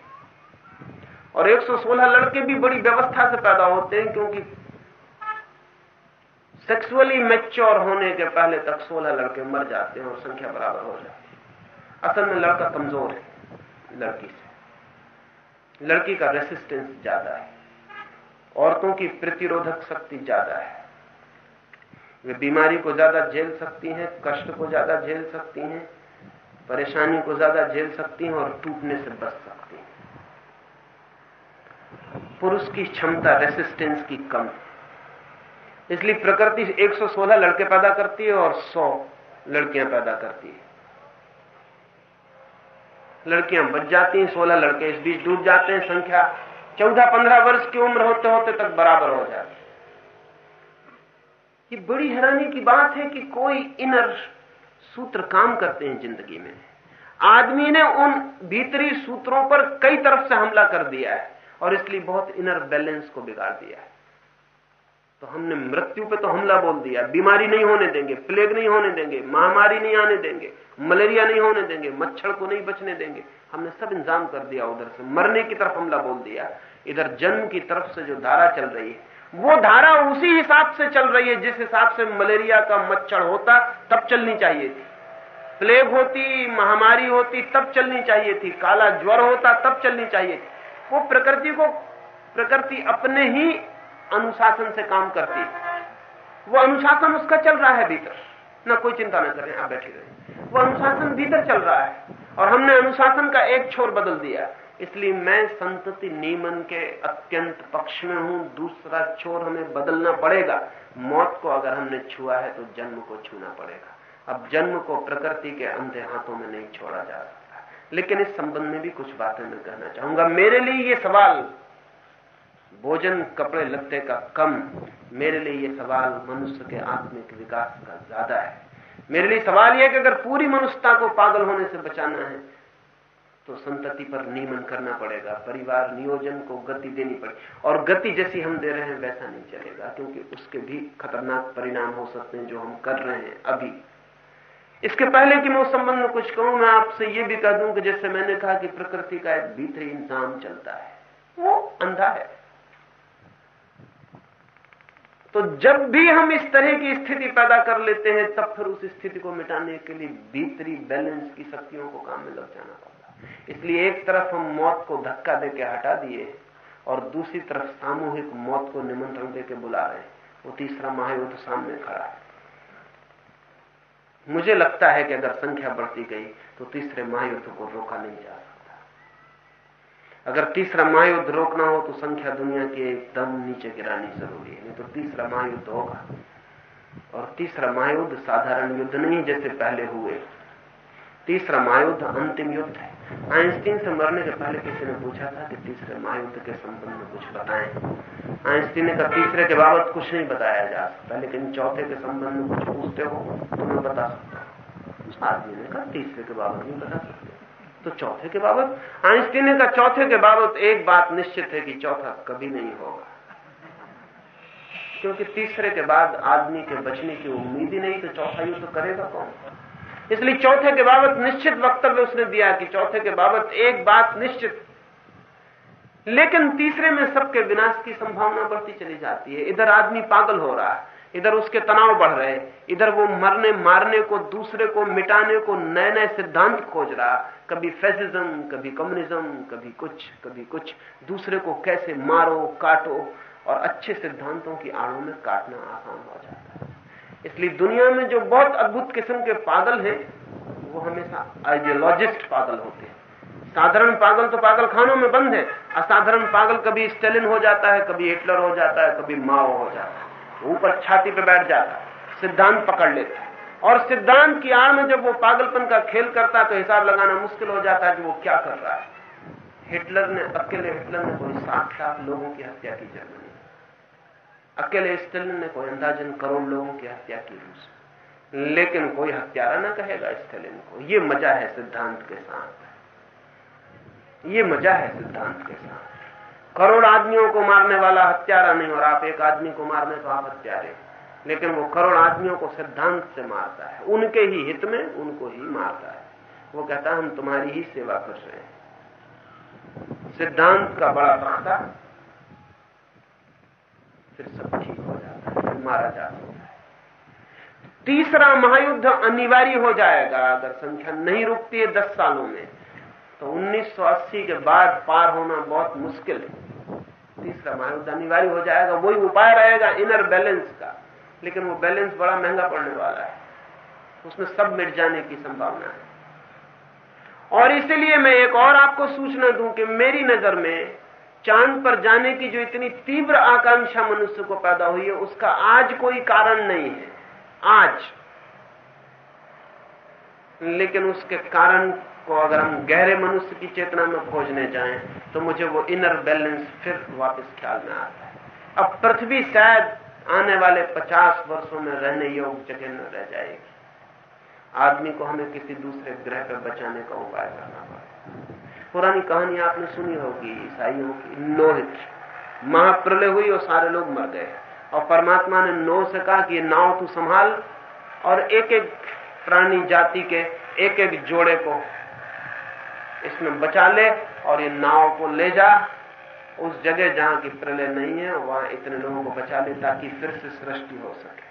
और 116 लड़के भी बड़ी व्यवस्था से पैदा होते हैं क्योंकि सेक्सुअली मैच्योर होने के पहले तक 16 लड़के मर जाते हैं और संख्या बराबर हो जाती है। असल में लड़का कमज़ोर है लड़की से। लड़की का रेसिस्टेंस ज़्यादा है। औरतों की प्रतिरोधक शक्ति ज़्यादा है। वे बीमारी को ज़्यादा झेल सकती हैं, कष्ट को ज़्यादा झेल सकती हैं, परेशानी को ज़्यादा झेल सकती हैं और टूटने से बच सकती हैं। पुरुष की क्षमता रेसिस्टेंस की कम। इसलिए प्रकृति 116 लड़के पैदा करती है और 100 लड़कियाँ पैदा करती है। लड़कियाँ बच जाती हैं 16 लड़के इस बीच डूब जाते हैं, संख्या 14-15 वर्ष की उम्र होते होते तक बराबर हो जाते ये बड़ी हैरानी की बात है कि कोई इनर सूत्र काम करते हैं ज़िंदगी में। आदमी ने उन भीतरी सूत्रों पर कई तरफ़ से हमला कर दिया है और इसलिए बहुत इनर बैलेंस को बिगाड़ दिया है। तो हमने मृत्यु पे तो हमला बोल दिया। बीमारी नहीं होने देंगे, प्लेग नहीं होने देंगे, महामारी नहीं आने देंगे। मलेरिया नहीं होने देंगे, मच्छर को नहीं बचने देंगे। हमने सब इंतज़ाम कर दिया उधर से। मरने की तरफ़ हमला बोल दिया। इधर जन्म की तरफ़ से जो धारा चल रही है, वो धारा उसी हिसाब से चल रही है, जिस हिसाब से मलेरिया का मच्छर होता, तब चलनी चाहिए थी। प्लेग होती, महामारी होती, तब चलनी चाहिए थी। काला ज्वर होता, तब चलनी चाहिए थी। वो प्रकृति को, प्रकृति अपने ही अनुशासन से काम करती है। वो अनुशासन उसका चल रहा है भीतर। ना कोई चिंता ना करें, आप बैठे रहे वो अनुशासन भीतर चल रहा है और हमने अनुशासन का एक छोर बदल दिया। इसलिए मैं संतति नियमन के अत्यंत पक्ष में हूँ। दूसरा छोर हमें बदलना पड़ेगा। मौत को अगर हमने छुआ है तो जन्म को छूना पड़ेगा। अब जन्म को प्रकृति के अंधे हाथों में नहीं छोड़ा जा सकता। लेकिन इस संबंध में भी कुछ बातें मैं कहना चाहूँगा। मेरे लिए ये सवाल, भोजन, कपड़े लगते का कम, मेरे लिए ये सवाल मनुष्य के आत्मिक विकास का ज़्यादा है। मेरे लिए सवाल यह कि अगर पूरी मनुष्यता को पागल होने से बचाना है तो संतति पर नियमन करना पड़ेगा, परिवार नियोजन को गति देनी पड़ेगी। और गति जैसी हम दे रहे हैं, वैसा नहीं चलेगा, क्योंकि उसके भी खतरनाक परिणाम हो सकते हैं जो हम कर रहे हैं अभी। इसके पहले कि मैं उस संबंध में कुछ कहूँ, मैं आपसे ये भी कह दूँ कि जैसे मैंने कहा कि प्रकृति का एक भीतरी इंतज़ाम चलता है, वो अंधा है। तो जब भी हम इस तरह की स्थिति पैदा कर लेते हैं, तब फिर उस स्थिति को मिटाने के लिए भीतरी बैलेंस की शक्तियों को काम में लग जाना पड़ता। है इसलिए एक तरफ़ हम मौत को धक्का देके हटा दिए और दूसरी तरफ़ सामूहिक मौत को निमंत्रण देके बुला रहे हैं। वो तीसरा महायुद्ध सामने खड़ा है। मुझे लगता है कि अगर संख्या बढ़ती गई तो तीसरे महायुद्ध को रोका नहीं जा सकता। अगर तीसरा महायुद्ध रोकना हो तो संख्या दुनिया के एकदम नीचे गिरानी ज़रूरी है, नहीं तो तीसरा महायुद्ध होगा। और तीसरा महायुद्ध साधारण युद्ध नहीं जैसे पहले हुए। तीसरा महायुद्ध अंतिम युद्ध है। आइंस्टीन से मरने के पहले किसी ने पूछा था कि तीसरे महायुद्ध के संबंध में कुछ बताएँ। आइंस्टीन ने कहा, तीसरे के बाबत कुछ नहीं बताया जा सकता, लेकिन चौथे के संबंध में कुछ पूछते हो तो मैं बता सकता हूँ। आदमी ने कहा, तीसरे के बाबत नहीं बता सकते। तो चौथे के बाबत। आइंस्टीन ने कहा, चौथे के बाबत एक बात निश्चित है कि चौथा कभी नहीं होगा। क्योंकि तीसरे के बाद आदमी के बचने की उम्मीद ही नहीं तो चौथा युद्ध तो करेगा कौन? इसलिए चौथे के बाबत निश्चित वक्तव्य उसने दिया कि चौथे के बाबत एक बात निश्चित। लेकिन तीसरे में सबके विनाश की संभावना बढ़ती चली जाती है। इधर आदमी पागल हो रहा है। इधर उसके तनाव बढ़ रहे इधर वो मरने मारने को, दूसरे को मिटाने को नए नए सिद्धांत खोज रहा। कभी फैसिज्म कभी कम्युनिज्म कभी कुछ कभी कुछ। दूसरे को कैसे मारो, काटो और अच्छे सिद्धांतों की आड़ों में काटना आसान हो जाता है। इसलिए दुनिया में जो बहुत अद्भुत किस्म के पागल हैं, वो हमेशा आइडियोलॉजिस्ट पागल होते हैं। साधारण पागल तो पागल खानों में बंद है। असाधारण पागल कभी स्टेलिन हो जाता है, कभी हिटलर हो जाता है, कभी माओ हो जाता है। ऊपर छाती पे बैठ जाता सिद्धांत पकड़ लेता और सिद्धांत की आड़ में जब वो पागलपन का खेल करता है तो हिसाब लगाना मुश्किल हो जाता है कि वो क्या कर रहा है। हिटलर ने, अकेले हिटलर ने कोई साठ लाख लोगों की हत्या की जर्मनी अकेले स्टेलिन ने कोई अंदाजन करोड़ लोगों की हत्या की रूस लेकिन कोई हत्यारा ना कहेगा स्टेलिन को ये मज़ा है सिद्धांत के साथ। ये मज़ा है सिद्धांत के साथ। करोड़ आदमियों को मारने वाला हत्यारा नहीं, और आप एक आदमी को मारने तो आप हत्यारे लेकिन वो करोड़ आदमियों को सिद्धांत से मारता है। उनके ही हित में उनको ही मारता है। वो कहता है, हम तुम्हारी ही सेवा कर रहे हैं। सिद्धांत का बड़ा तख्ता फिर सब ठीक हो जाता है मारा जा सकता है। तीसरा महायुद्ध अनिवार्य हो जाएगा, अगर संख्या नहीं रुकती है दस सालों में। तो 1980 के बाद पार होना बहुत मुश्किल है। तीसरा महायुद्ध अनिवार्य हो जाएगा, वही उपाय रहेगा इनर बैलेंस का। लेकिन वो बैलेंस बड़ा महँगा पड़ने वाला है। उसमें सब मिट जाने की संभावना है। और इसलिए मैं एक और आपको सूचना दूँ कि मेरी नज़र में चाँद पर जाने की जो इतनी तीव्र आकांक्षा मनुष्य को पैदा हुई है, उसका आज कोई कारण नहीं है। आज। लेकिन उसके कारण को अगर हम गहरे मनुष्य की चेतना में खोजने जाएँ तो मुझे वो इनर बैलेंस फिर वापस ख्याल में आता है। अब पृथ्वी शायद आने वाले पचास वर्षों में रहने योग्य जगह न रह जाएगी। आदमी को हमें किसी दूसरे ग्रह पर बचाने का उपाय करना पड़ेगा। पुरानी कहानी आपने सुनी होगी, ईसाइयों की नोह की। महाप्रलय हुई और सारे लोग मर गए। और परमात्मा ने नोह से कहा कि नाव तू संभाल और एक एक प्राणी जाति के एक एक जोड़े को इसमें बचा ले और ये नाव को ले जा। उस जगह जहाँ की प्रलय नहीं है, वहाँ इतने लोगों को बचा ले ताकि फिर से सृष्टि हो सके।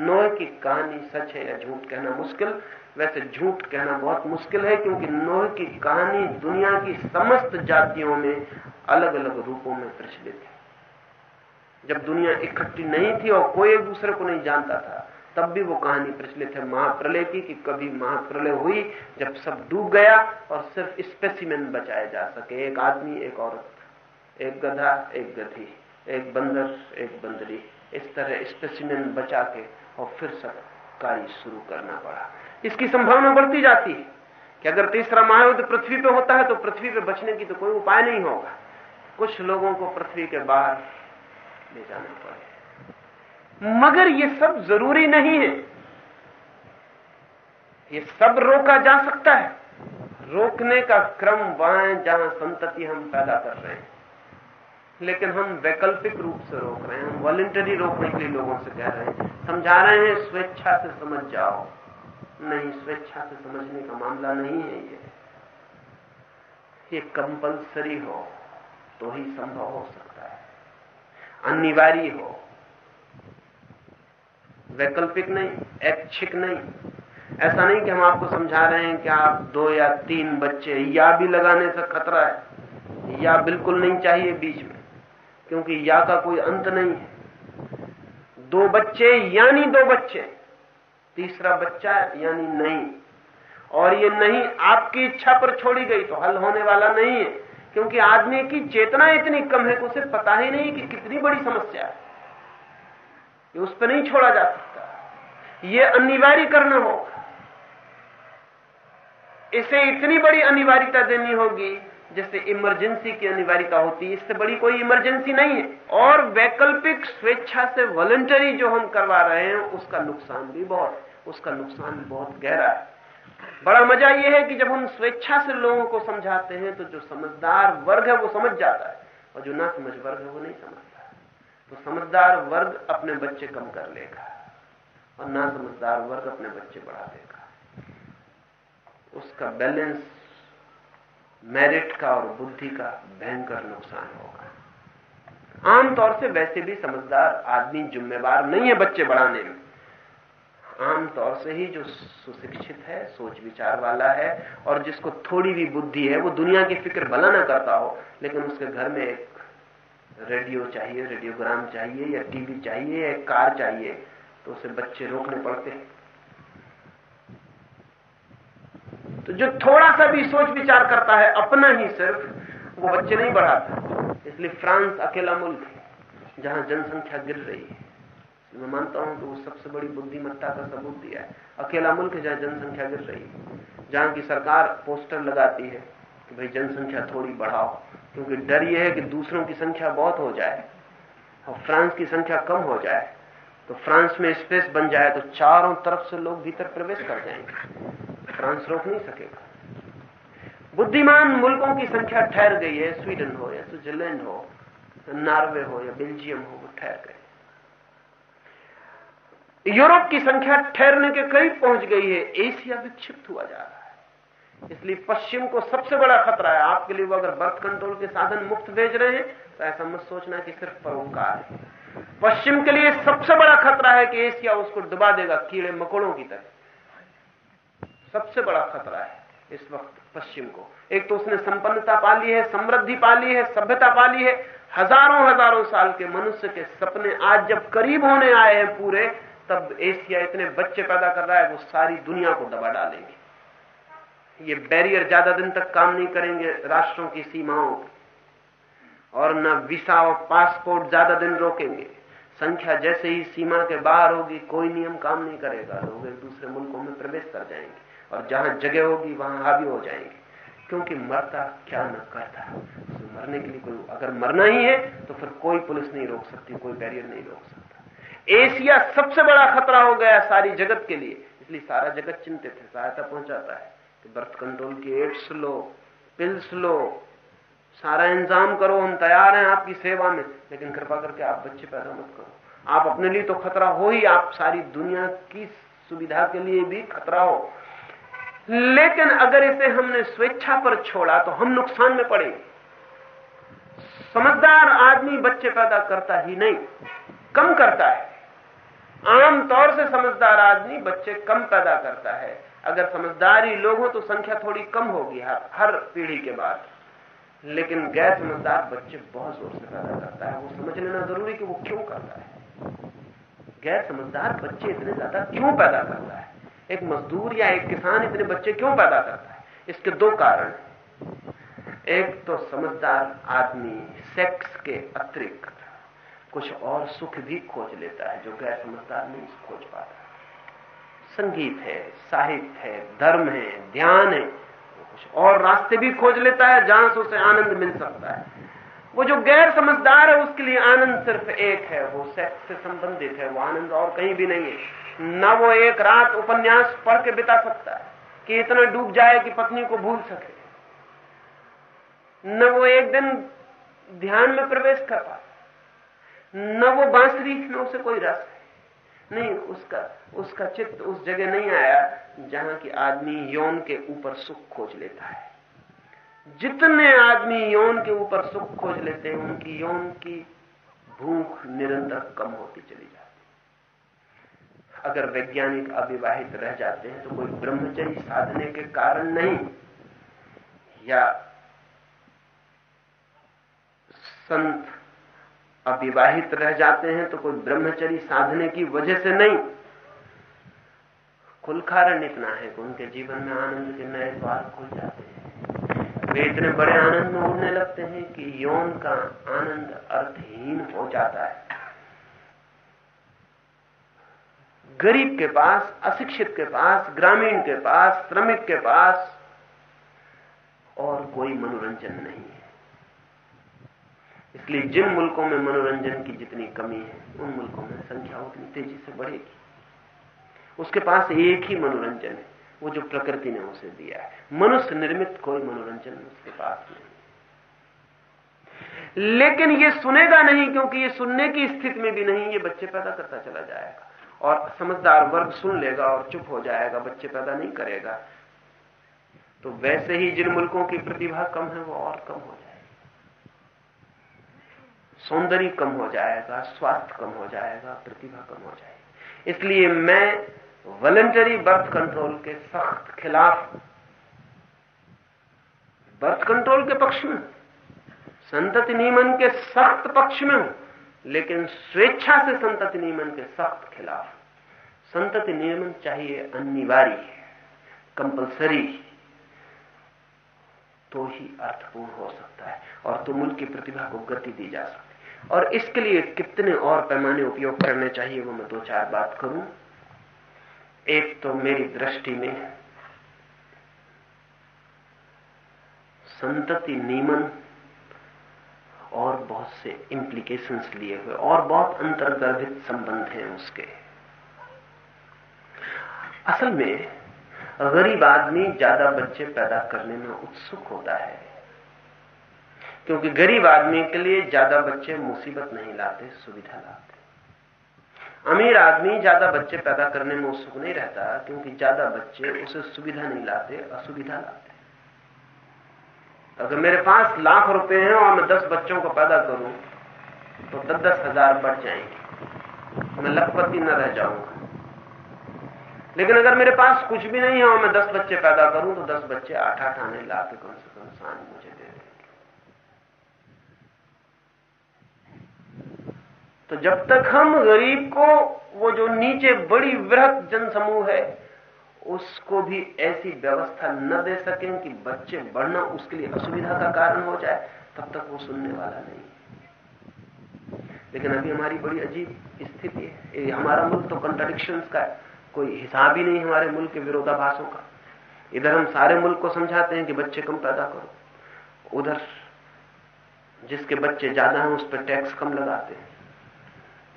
नोह की कहानी सच है या झूठ कहना मुश्किल? वैसे झूठ कहना बहुत मुश्किल है, क्योंकि नोह की कहानी दुनिया की समस्त जातियों में अलग अलग रूपों में प्रचलित है। जब दुनिया इकट्ठी नहीं थी और कोई एक दूसरे को नहीं जानता था तब भी वो कहानी प्रचलित है महाप्रलय की कि कभी महाप्रलय हुई जब सब डूब गया और सिर्फ़ स्पेसिमेन बचाए जा सके। एक आदमी, एक औरत, एक गधा, एक गधी, एक बंदर, एक बंदरी। इस तरह स्पेसिमेन बचा के और फिर सब कार्य शुरू करना पड़ा। इसकी संभावना बढ़ती जाती है कि अगर तीसरा महायुद्ध पृथ्वी पे होता है तो पृथ्वी पे बचने की तो कोई उपाय नहीं होगा। कुछ लोगों को पृथ्वी के बाहर ले जाना पड़े मगर ये सब ज़रूरी नहीं है। ये सब रोका जा सकता है। रोकने का क्रम वहाँ जहाँ संतति हम पैदा कर रहे हैं। लेकिन हम वैकल्पिक रूप से रोक रहे हैं। हम वॉलेंटरी रोकने के लिए लोगों से कह रहे हैं। समझा रहे हैं, स्वेच्छा से समझ जाओ। नहीं, स्वेच्छा से समझने का मामला नहीं है ये। ये कंपलसरी हो तो ही संभव हो सकता है। अनिवार्य हो वैकल्पिक नहीं, ऐच्छिक नहीं। ऐसा नहीं कि हम आपको समझा रहे हैं कि आप दो या तीन बच्चे या भी लगाने से खतरा है, या बिल्कुल नहीं चाहिए बीच में, क्योंकि या का कोई अंत नहीं है। दो बच्चे यानी दो बच्चे, तीसरा बच्चा यानी नहीं। और ये नहीं आपकी इच्छा पर छोड़ी गई तो हल होने वाला नहीं है, क्योंकि आदमी की चेतना इतनी कम है कि उसे पता ही नहीं कि कितनी बड़ी समस्या है। ये उस पर नहीं छोड़ा जा सकता। ये अनिवार्य करना होगा। इसे इतनी बड़ी अनिवार्यता देनी होगी, जैसे इमरजेंसी की अनिवार्यता होती है। इससे बड़ी कोई इमरजेंसी नहीं है। और वैकल्पिक स्वेच्छा से वॉलंटरी जो हम करवा रहे हैं, उसका नुकसान भी बहुत उसका नुकसान बहुत गहरा है। बड़ा मज़ा यह है कि जब हम स्वेच्छा से लोगों को समझाते हैं तो जो समझदार वर्ग है, वो समझ जाता है। और जो ना समझ वर्ग है, वो नहीं समझता। तो समझदार वर्ग अपने बच्चे कम कर लेगा और ना समझदार वर्ग अपने बच्चे बढ़ा देगा। उसका बैलेंस, मेरिट का और बुद्धि का भयंकर नुकसान होगा। आमतौर से वैसे भी समझदार आदमी जिम्मेवार नहीं है बच्चे बढ़ाने में। आमतौर से ही जो सुशिक्षित है, सोच विचार वाला है और जिसको थोड़ी भी बुद्धि है, वो दुनिया की फ़िक्र भला ना करता हो, लेकिन उसके घर में एक रेडियो चाहिए, रेडियोग्राम चाहिए या टीवी चाहिए या कार चाहिए तो उसे बच्चे रोकने पड़ते हैं। तो जो थोड़ा सा भी सोच विचार करता है, अपना ही सिर्फ़, वो बच्चे नहीं बढ़ाता। इसलिए फ्रांस अकेला मुल्क है, जहाँ जनसंख्या गिर रही है। मैं मानता हूँ कि वो सबसे बड़ी बुद्धिमत्ता का सबूत दिया है। अकेला मुल्क है, जहाँ जनसंख्या गिर रही है। जहाँ की सरकार पोस्टर लगाती है कि भाई जनसंख्या थोड़ी बढ़ाओ। क्योंकि डर यह है कि दूसरों की संख्या बहुत हो जाए और फ्रांस की संख्या कम हो जाए तो फ्रांस में स्पेस बन जाए तो चारों तरफ़ से लोग भीतर प्रवेश कर जाएँगे। फ्रांस रोक नहीं सकेगा। बुद्धिमान मुल्कों की संख्या ठहर गई है, स्वीडन हो या स्विट्जरलैंड हो नॉर्वे हो या बेल्जियम हो, वो ठहर गए। यूरोप की संख्या ठहरने के करीब पहुँच गई है, एशिया विक्षिप्त हुआ जा रहा है। इसलिए पश्चिम को सबसे बड़ा खतरा है। आपके लिए वो अगर बर्थ कंट्रोल के साधन मुफ़्त भेज रहे हैं तो ऐसा मत सोचना कि सिर्फ़ परोपकार है। पश्चिम के लिए सबसे बड़ा खतरा है कि एशिया उसको डुबा देगा कीड़े मकोड़ों की तरह। सबसे बड़ा खतरा है इस वक्त पश्चिम को। एक तो उसने संपन्नता पाली है, समृद्धि पाली है, सभ्यता पाली है। हज़ारों हज़ारों साल के मनुष्य के सपने आज जब करीब होने आए हैं पूरे, तब एशिया इतने बच्चे पैदा कर रहा है, वो सारी दुनिया को दबा डालेंगे। ये बैरियर ज़्यादा दिन तक काम नहीं करेंगे राष्ट्रों की सीमाओं और न वीसा और पासपोर्ट ज़्यादा दिन रोकेंगे। संख्या जैसे ही सीमा के बाहर होगी, कोई नियम काम नहीं करेगा। लोग एक दूसरे मुल्कों में प्रवेश कर जाएँगे। और जहाँ जगह होगी, वहाँ हावी हो जाएँगे। क्योंकि मरता क्या न करता। तो मरने के लिए कोई, अगर मरना ही है तो फिर कोई पुलिस नहीं रोक सकती, कोई बैरियर नहीं रोक सकता। एशिया सबसे बड़ा खतरा हो गया सारी जगत के लिए। इसलिए सारा जगत चिंतित है, सहायता पहुंचाता है। बर्थ कंट्रोल की एड्स लो पिल्स लो, सारा इंतज़ाम करो, हम तैयार हैं आपकी सेवा में। लेकिन कृपा करके आप बच्चे पैदा मत करो। आप अपने लिए तो खतरा हो ही, आप सारी दुनिया की सुविधा के लिए भी खतरा हो। लेकिन अगर इसे हमने स्वेच्छा पर छोड़ा तो हम नुकसान में पड़ेंगे समझदार आदमी बच्चे पैदा करता ही नहीं, कम करता है। आमतौर से समझदार आदमी बच्चे कम पैदा करता है। अगर समझदारी लोग हो तो संख्या थोड़ी कम होगी हर, हर पीढ़ी के बाद। लेकिन गैर समझदार बच्चे बहुत ज़ोर से पैदा करता है। वो समझ लेना ज़रूरी कि वो क्यों करता है? गैर समझदार बच्चे इतने ज़्यादा क्यों पैदा करता है? एक मजदूर या एक किसान इतने बच्चे क्यों पैदा करता है? इसके दो कारण एक तो समझदार आदमी सेक्स के अतिरिक्त कुछ और सुख भी खोज लेता है जो गैर समझदार नहीं खोज पाता। संगीत है, साहित्य है, धर्म है ध्यान है कुछ और रास्ते भी खोज लेता है जहाँ से उसे आनंद मिल सकता है। वो जो गैर समझदार है, उसके लिए आनंद सिर्फ़ एक है, वो सेक्स से संबंधित है, वो आनंद और कहीं भी नहीं है। न वो एक रात उपन्यास पढ़ के बिता सकता है, कि इतना डूब जाए कि पत्नी को भूल सके। न वो एक दिन ध्यान में प्रवेश कर पाता न वो बांसुरी में उसे कोई रस नहीं, उसका उसका चित्त उस जगह नहीं आया जहाँ की आदमी यौन के ऊपर सुख खोज लेता है। जितने आदमी यौन के ऊपर सुख खोज लेते हैं, उनकी यौन की भूख निरंतर कम होती चली जाती अगर वैज्ञानिक अविवाहित रह जाते हैं तो कोई ब्रह्मचर्य साधने के कारण नहीं, या संत अविवाहित रह जाते हैं तो कोई ब्रह्मचरी साधने की वजह से नहीं। कुल कारण इतना है कि उनके जीवन में आनंद के नए द्वार खुल जाते हैं। वे इतने बड़े आनंद में उड़ने लगते हैं कि यौन का आनंद अर्थहीन हो जाता है। गरीब के पास, अशिक्षित के पास, ग्रामीण के पास, श्रमिक के पास और कोई मनोरंजन नहीं इसलिए जिन मुल्कों में मनोरंजन की जितनी कमी है, उन मुल्कों में संख्या उतनी तेज़ी से बढ़ेगी। उसके पास एक ही मनोरंजन है, वो जो प्रकृति ने उसे दिया है। मनुष्य निर्मित कोई मनोरंजन उसके पास नहीं। लेकिन ये सुनेगा नहीं, क्योंकि ये सुनने की स्थिति में भी नहीं, ये बच्चे पैदा करता चला जाएगा। और समझदार वर्ग सुन लेगा और चुप हो जाएगा, बच्चे पैदा नहीं करेगा। तो वैसे ही जिन मुल्कों की प्रतिभा कम है, वो और कम हो जाएगी। सौंदर्य कम हो जाएगा स्वास्थ्य कम हो जाएगा, प्रतिभा कम हो जाएगी। इसलिए मैं वॉलेंटरी बर्थ कंट्रोल के सख्त खिलाफ बर्थ कंट्रोल के पक्ष में संतति नियमन के सख्त पक्ष में हूँ, लेकिन स्वेच्छा से संतति नियमन के सख्त खिलाफ संतति नियमन चाहिए अनिवार्य कंपलसरी तो ही अर्थपूर्ण हो सकता है, और तो मुल्क की प्रतिभा को गति दी जा सकती और इसके लिए कितने और पैमाने उपयोग करने चाहिए वो मैं दो चार बात करूँ? एक तो मेरी दृष्टि में संतति नियमन और बहुत से इंप्लीकेशंस लिए हुए और बहुत अंतर्गर्भित संबंध हैं उसके। असल में गरीब आदमी ज़्यादा बच्चे पैदा करने में उत्सुक होता है। क्योंकि गरीब आदमी के लिए ज़्यादा बच्चे मुसीबत नहीं लाते, सुविधा लाते। अमीर आदमी ज़्यादा बच्चे पैदा करने में उत्सुक नहीं रहता, क्योंकि ज़्यादा बच्चे उसे सुविधा नहीं लाते, असुविधा लाते। अगर मेरे पास लाख रुपए हैं और मैं दस बच्चों को पैदा करूँ तो दस दस हज़ार बढ़ जाएँगे। मैं लखपति न रह जाऊँगा। लेकिन अगर मेरे पास कुछ भी नहीं है और मैं दस बच्चे पैदा करूँ तो दस बच्चे आठ आठ आने ला के कम से कम साँझ मुझे दे देंगे तो जब तक हम गरीब को, वो जो नीचे बड़ी वृहत जनसमूह है, उसको भी ऐसी व्यवस्था न दे सकें कि बच्चे बढ़ना उसके लिए असुविधा का कारण हो जाए, तब तक वो सुनने वाला नहीं लेकिन अभी हमारी बड़ी अजीब स्थिति है। हमारा मुल्क तो कंट्राडिक्शन का है। कोई हिसाब ही नहीं हमारे मुल्क के विरोधाभासों का। इधर हम सारे मुल्क को समझाते हैं कि बच्चे कम पैदा करो। उधर जिसके बच्चे ज़्यादा हैं, उस पर टैक्स कम लगाते हैं।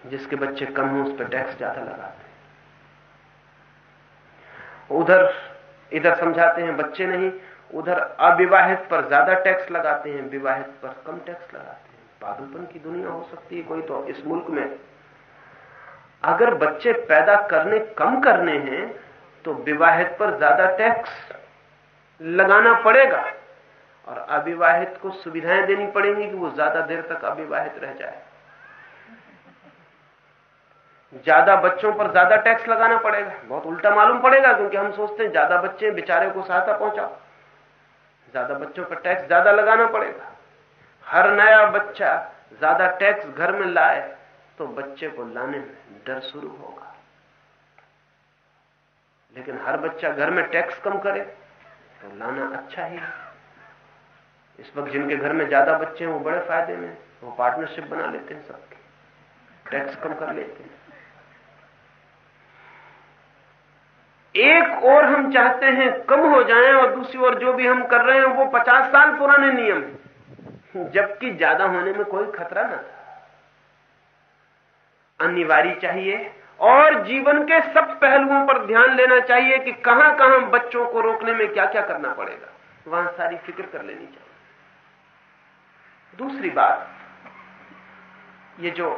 जिसके बच्चे कम हैं, उस पर टैक्स ज़्यादा लगाते उधर, इधर समझाते हैं, बच्चे नहीं, उधर अविवाहित पर ज़्यादा टैक्स लगाते हैं, विवाहित पर कम टैक्स लगाते हैं। पागलपन की दुनिया हो सकती है कोई तो इस मुल्क में। अगर बच्चे पैदा करने, कम करने हैं तो विवाहित पर ज़्यादा टैक्स लगाना पड़ेगा। और अविवाहित को सुविधाएँ देनी पड़ेंगी कि वो ज़्यादा देर तक अविवाहित रह जाए। ज़्यादा बच्चों पर ज़्यादा टैक्स लगाना पड़ेगा। बहुत उल्टा मालूम पड़ेगा, क्योंकि हम सोचते हैं, ज़्यादा बच्चे बेचारे को सहायता पहुंचाओ ज़्यादा बच्चों पर टैक्स ज़्यादा लगाना पड़ेगा। हर नया बच्चा ज़्यादा टैक्स घर में लाए तो बच्चे को लाने में डर शुरू होगा। लेकिन हर बच्चा घर में टैक्स कम करे तो लाना अच्छा ही है। इस वक्त जिनके घर में ज़्यादा बच्चे हैं, वो बड़े फ़ायदे में वो पार्टनरशिप बना लेते हैं सबके। टैक्स कम कर लेते हैं। एक और हम चाहते हैं कम हो जाएँ और दूसरी ओर जो भी हम कर रहे हैं वो पचास साल पुराने नियम है। जबकि ज़्यादा होने में कोई खतरा ना था। अनिवार्य चाहिए और जीवन के सब पहलुओं पर ध्यान लेना चाहिए कि कहाँ कहाँ बच्चों को रोकने में क्या क्या करना पड़ेगा। वहाँ सारी फ़िक्र कर लेनी चाहिए। दूसरी बात, ये जो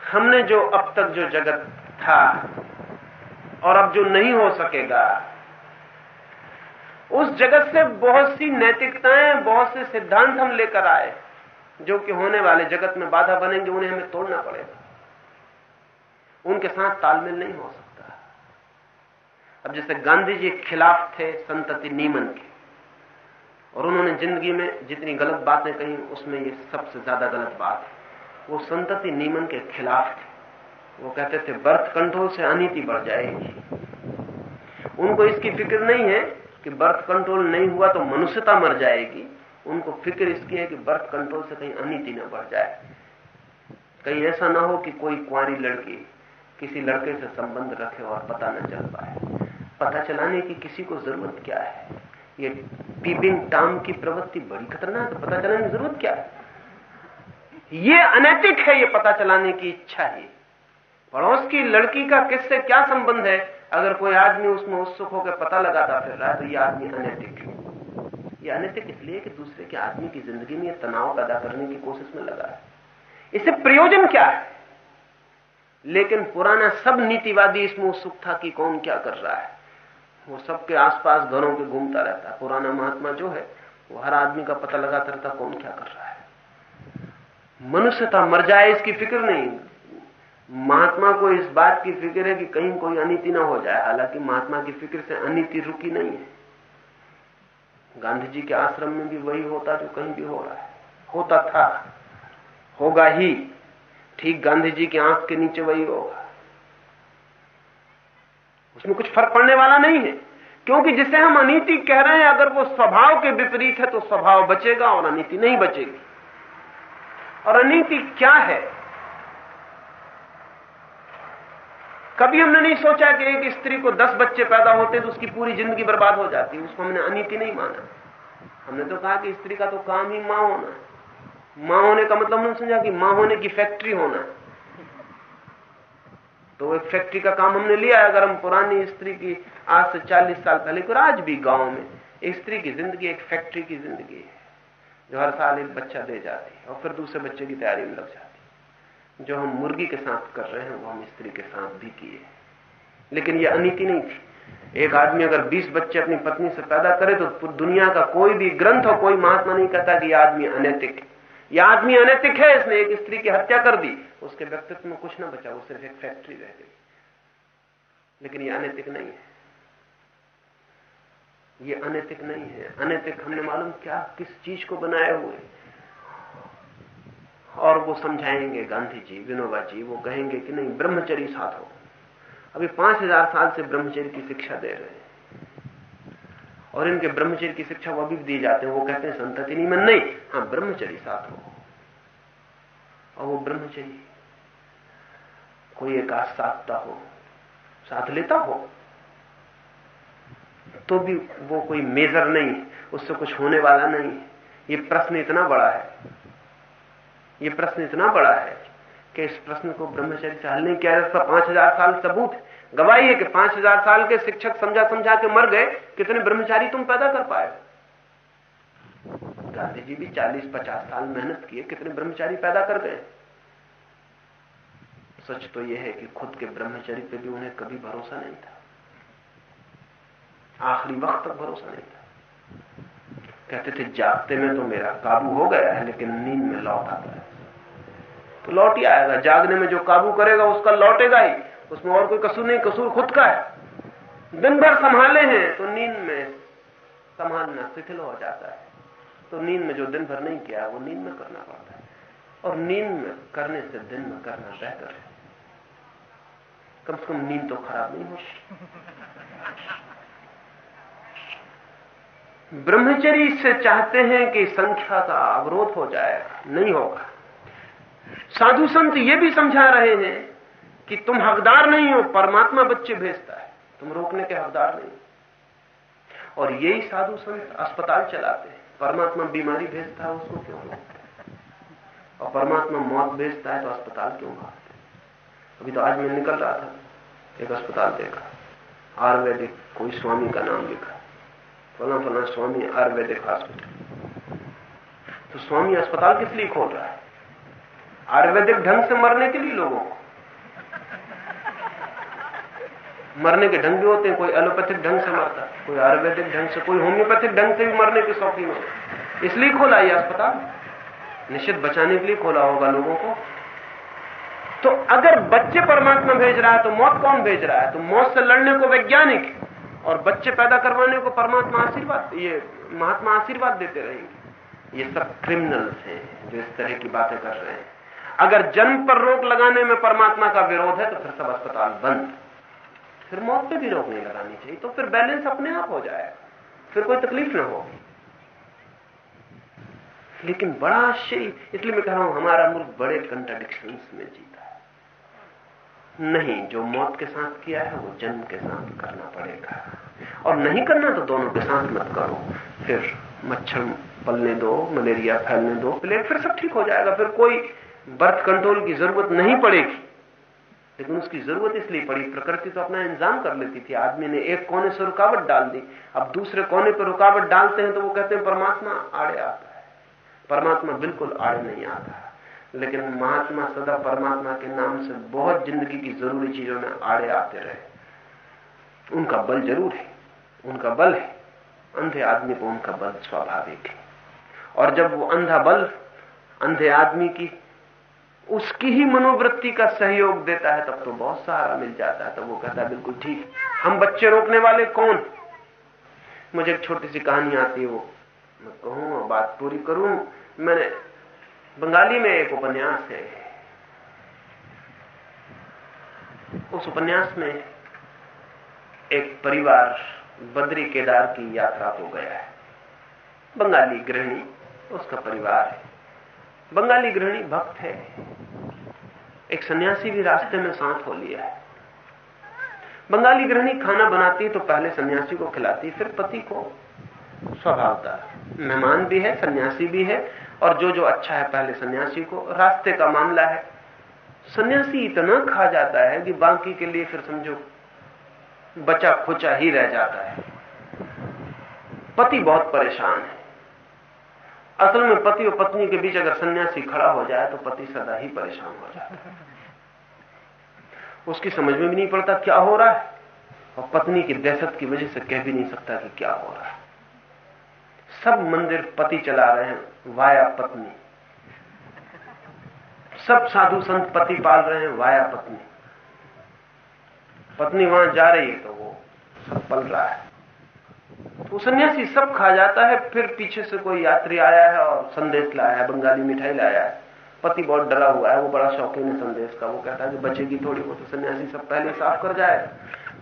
हमने जो अब तक जो जगत था और अब जो नहीं हो सकेगा। उस जगत से बहुत सी नैतिकताएँ, बहुत से सिद्धांत हम लेकर आए, जो कि होने वाले जगत में बाधा बनेंगे, उन्हें हमें तोड़ना पड़ेगा। उनके साथ तालमेल नहीं हो सकता। अब जैसे गांधी जी खिलाफ थे संतति नीमन के, और उन्होंने ज़िंदगी में जितनी गलत बातें कही, उसमें ये सबसे ज़्यादा गलत बात है। वो संतति नीमन के खिलाफ थे। वो कहते थे, बर्थ कंट्रोल से अनिति बढ़ जाएगी। उनको इसकी फ़िक्र नहीं है कि बर्थ कंट्रोल नहीं हुआ तो मनुष्यता मर जाएगी। उनको फ़िक्र इसकी है कि बर्थ कंट्रोल से कहीं अनिति न बढ़ जाए। कहीं ऐसा ना हो कि कोई कुंवारी लड़की किसी लड़के से संबंध रखे और पता न चल पाए। पता चलाने की किसी को ज़रूरत क्या है? ये पीपिंग टाम की प्रवृत्ति बड़ी खतरनाक पता चलाने की ज़रूरत क्या है? ये अनैतिक है, ये पता चलाने की इच्छा ही। पड़ोस की लड़की का किससे क्या संबंध है? अगर कोई आदमी उसमें उत्सुक होकर पता लगाता फिर रहा है तो ये आदमी अनैतिक है। अनैतिक इसलिए कि दूसरे के आदमी की ज़िंदगी में तनाव पैदा करने की कोशिश में लगा है। इससे प्रयोजन क्या है? लेकिन पुराना सब नीतिवादी इसमें उत्सुक था कि कौन क्या कर रहा है। वो सबके आसपास घरों के घूमता रहता। है पुराना महात्मा जो है, वो हर आदमी का पता लगाता रहता कौन क्या कर रहा है। मनुष्यता मर जाए इसकी फ़िक्र नहीं। महात्मा को इस बात की फ़िक्र है कि कहीं कोई अनिति ना हो जाए। हालाँकि महात्मा की फ़िक्र से अनिति रुकी नहीं है। गांधी जी के आश्रम में भी वही होता जो कहीं भी हो रहा है। होता था। होगा ही। ठीक गांधी जी की आँख के नीचे वही होगा। उसमें कुछ फ़र्क पड़ने वाला नहीं है। क्योंकि जिसे हम अनीति कह रहे हैं, अगर वो स्वभाव के विपरीत है तो स्वभाव बचेगा और अनीति नहीं बचेगी। और अनीति क्या है? कभी हमने नहीं सोचा कि एक स्त्री को दस बच्चे पैदा होते तो उसकी पूरी ज़िंदगी बर्बाद हो जाती उसको हमने अनिति नहीं माना। हमने तो कहा कि स्त्री का तो काम ही माँ होना है। माँ होने का मतलब हमने समझा कि माँ होने की फैक्ट्री होना है। तो एक फैक्ट्री का काम हमने लिया अगर हम पुरानी स्त्री की आज से चालीस साल पहले को, आज भी गाँव में स्त्री की ज़िंदगी, एक फैक्ट्री की ज़िंदगी है, जो हर साल एक बच्चा दे जाती है और फिर दूसरे बच्चे की तैयारी में लग जाती जो हम मुर्गी के साथ कर रहे हैं, वो हम स्त्री के साथ भी किए लेकिन ये अनिति नहीं थी। एक आदमी अगर 20 बच्चे अपनी पत्नी से पैदा करे तो दुनिया का कोई भी ग्रंथ हो कोई महात्मा नहीं कहता कि यह आदमी अनैतिक यह आदमी अनैतिक है, इसने एक स्त्री की हत्या कर दी। उसके व्यक्तित्व में कुछ ना बचा, वो सिर्फ़ एक फैक्ट्री रह गई। लेकिन यह अनैतिक नहीं है। ये अनैतिक नहीं है। अनैतिक हमने मालूम क्या, किस चीज़ को बनाए हुए और वो समझाएँगे गांधी जी विनोबा जी वो कहेंगे कि नहीं, ब्रह्मचरी साथ हो। अभी पाँच हज़ार साल से ब्रह्मचर्य की शिक्षा दे रहे हैं। और इनके ब्रह्मचर्य की शिक्षा वो अभी दी जाते हैं, वो कहते हैं, संतति नहीं मन नहीं हाँ ब्रह्मचरी साथ हो। और वो ब्रह्मचर्य कोई एक साधता हो, साथ लेता हो तो भी वो कोई मेजर नहीं, उससे कुछ होने वाला नहीं। ये प्रश्न इतना बड़ा है ये प्रश्न इतना बड़ा है कि इस प्रश्न को ब्रह्मचर्य नहीं किया जाता पाँच हज़ार साल सबूत। गवाही है कि पाँच हज़ार साल के शिक्षक समझा समझा के मर गए। कितने ब्रह्मचारी तुम पैदा कर पाए? गांधी जी भी चालीस पचास साल मेहनत किए, कितने ब्रह्मचारी पैदा कर गए? सच तो यह है कि खुद के ब्रह्मचर्य पे भी उन्हें कभी भरोसा नहीं था। आखिरी वक्त तक भरोसा नहीं था। कहते थे, जागते में तो मेरा काबू हो गया है, लेकिन नींद में लौट आता है। तो लौट ही आएगा। जागने में जो काबू करेगा, उसका लौटेगा ही। उसमें और कोई कसूर नहीं, कसूर खुद का है। दिन भर संभाले हैं तो नींद में संभालना शिथिल हो जाता है। तो नींद में जो दिन भर नहीं किया, वो नींद में करना पड़ता है। और नींद में करने से दिन में करना बेहतर है। कम से कम नींद तो खराब नहीं होती। ब्रह्मचरी से चाहते हैं कि संख्या का अवरोध हो जाएगा नहीं होगा। साधु संत ये भी समझा रहे हैं कि तुम हकदार नहीं हो, परमात्मा बच्चे भेजता है। तुम रोकने के हकदार नहीं और यही साधु संत अस्पताल चलाते हैं। परमात्मा बीमारी भेजता है, उसको क्यों रोकते और परमात्मा मौत भेजता है तो अस्पताल क्यों भागते अभी तो आज मैं निकल रहा था, एक अस्पताल देखा। आयुर्वेदिक, कोई स्वामी का नाम लिखा। फला फला स्वामी आयुर्वेदिक हॉस्पिटल। तो स्वामी अस्पताल किस लिए खोल रहा है? आयुर्वेदिक ढंग से मरने के लिए लोगों को। मरने के ढंग भी होते हैं, कोई एलोपैथिक ढंग से मरता है कोई आयुर्वेदिक ढंग से, कोई होम्योपैथिक ढंग से भी मरने के शौकीन होते इसलिए खोला ये अस्पताल। निश्चित बचाने के लिए खोला होगा लोगों को। तो अगर बच्चे परमात्मा भेज रहा है तो मौत कौन भेज रहा है? तो मौत से लड़ने को वैज्ञानिक और बच्चे पैदा करवाने को परमात्मा आशीर्वाद, ये महात्मा आशीर्वाद देते रहेंगे। ये सब क्रिमिनल्स हैं, जो इस तरह की बातें कर रहे हैं। अगर जन्म पर रोक लगाने में परमात्मा का विरोध है तो फिर सब अस्पताल बंद। फिर मौत पे भी रोक नहीं लगानी चाहिए तो फिर बैलेंस अपने आप हो जाएगा फिर कोई तकलीफ़ ना होगी लेकिन बड़ा आश्चर्य, इसलिए मैं कह रहा हूँ, हमारा मुल्क बड़े कंट्राडिक्शन में जीता है। नहीं, जो मौत के साथ किया है, वो जन्म के साथ करना पड़ेगा। और नहीं करना तो दोनों के साथ मत करो। फिर मच्छर पलने दो, मलेरिया फैलने दो फिर सब ठीक हो जाएगा। फिर कोई बर्थ कंट्रोल की ज़रूरत नहीं पड़ेगी। लेकिन उसकी ज़रूरत इसलिए पड़ी, प्रकृति तो अपना इंतज़ाम कर लेती थी। आदमी ने एक कोने से रुकावट डाल दी। अब दूसरे कोने पर रुकावट डालते हैं तो वो कहते हैं, परमात्मा आड़े आता है। परमात्मा बिल्कुल आड़े नहीं आता लेकिन महात्मा सदा परमात्मा के नाम से बहुत ज़िंदगी की ज़रूरी चीज़ों में आड़े आते रहे। उनका बल ज़रूर है, उनका बल है। अंधे आदमी को उनका बल स्वाभाविक है। और जब वो अंधा बल, अंधे आदमी की उसकी ही मनोवृत्ति का सहयोग देता है, तब तो बहुत सारा मिल जाता है तब वो कहता है, बिल्कुल ठीक। हम बच्चे रोकने वाले कौन? मुझे एक छोटी सी कहानी आती है वो। मैं कहूँ और बात पूरी करूँ, मैंने बंगाली में एक उपन्यास है। उस उपन्यास में एक परिवार बद्री केदार की यात्रा को गया है। बंगाली गृहिणी, उसका परिवार है। बंगाली गृहिणी भक्त है। एक सन्यासी भी रास्ते में साथ हो लिया। है बंगाली गृहिणी खाना बनाती तो पहले सन्यासी को खिलाती, फिर पति को। स्वभावता। मेहमान भी है, सन्यासी भी है, और जो जो अच्छा है पहले सन्यासी को। रास्ते का मामला है। सन्यासी इतना खा जाता है कि बाकी के लिए फिर समझो बचा खुचा ही रह जाता है। पति बहुत परेशान है। असल में पति और पत्नी के बीच अगर सन्यासी खड़ा हो जाए तो पति सदा ही परेशान हो जाता है। उसकी समझ में भी नहीं पड़ता क्या हो रहा है। और पत्नी की दहशत की वजह से कह भी नहीं सकता कि क्या हो रहा है। सब मंदिर पति चला रहे हैं, वाया पत्नी। सब साधु संत पति पाल रहे हैं, वाया पत्नी। पत्नी वहाँ जा रही है तो वो सब पल रहा है। वो सन्यासी सब खा जाता है, फिर पीछे से कोई यात्री आया है और संदेश लाया है, बंगाली मिठाई लाया है। पति बहुत डरा हुआ है, वो बड़ा शौकीन है संदेश का। वो कहता है कि बचेगी थोड़ी बहुत तो सन्यासी सब पहले साफ़ कर जाए।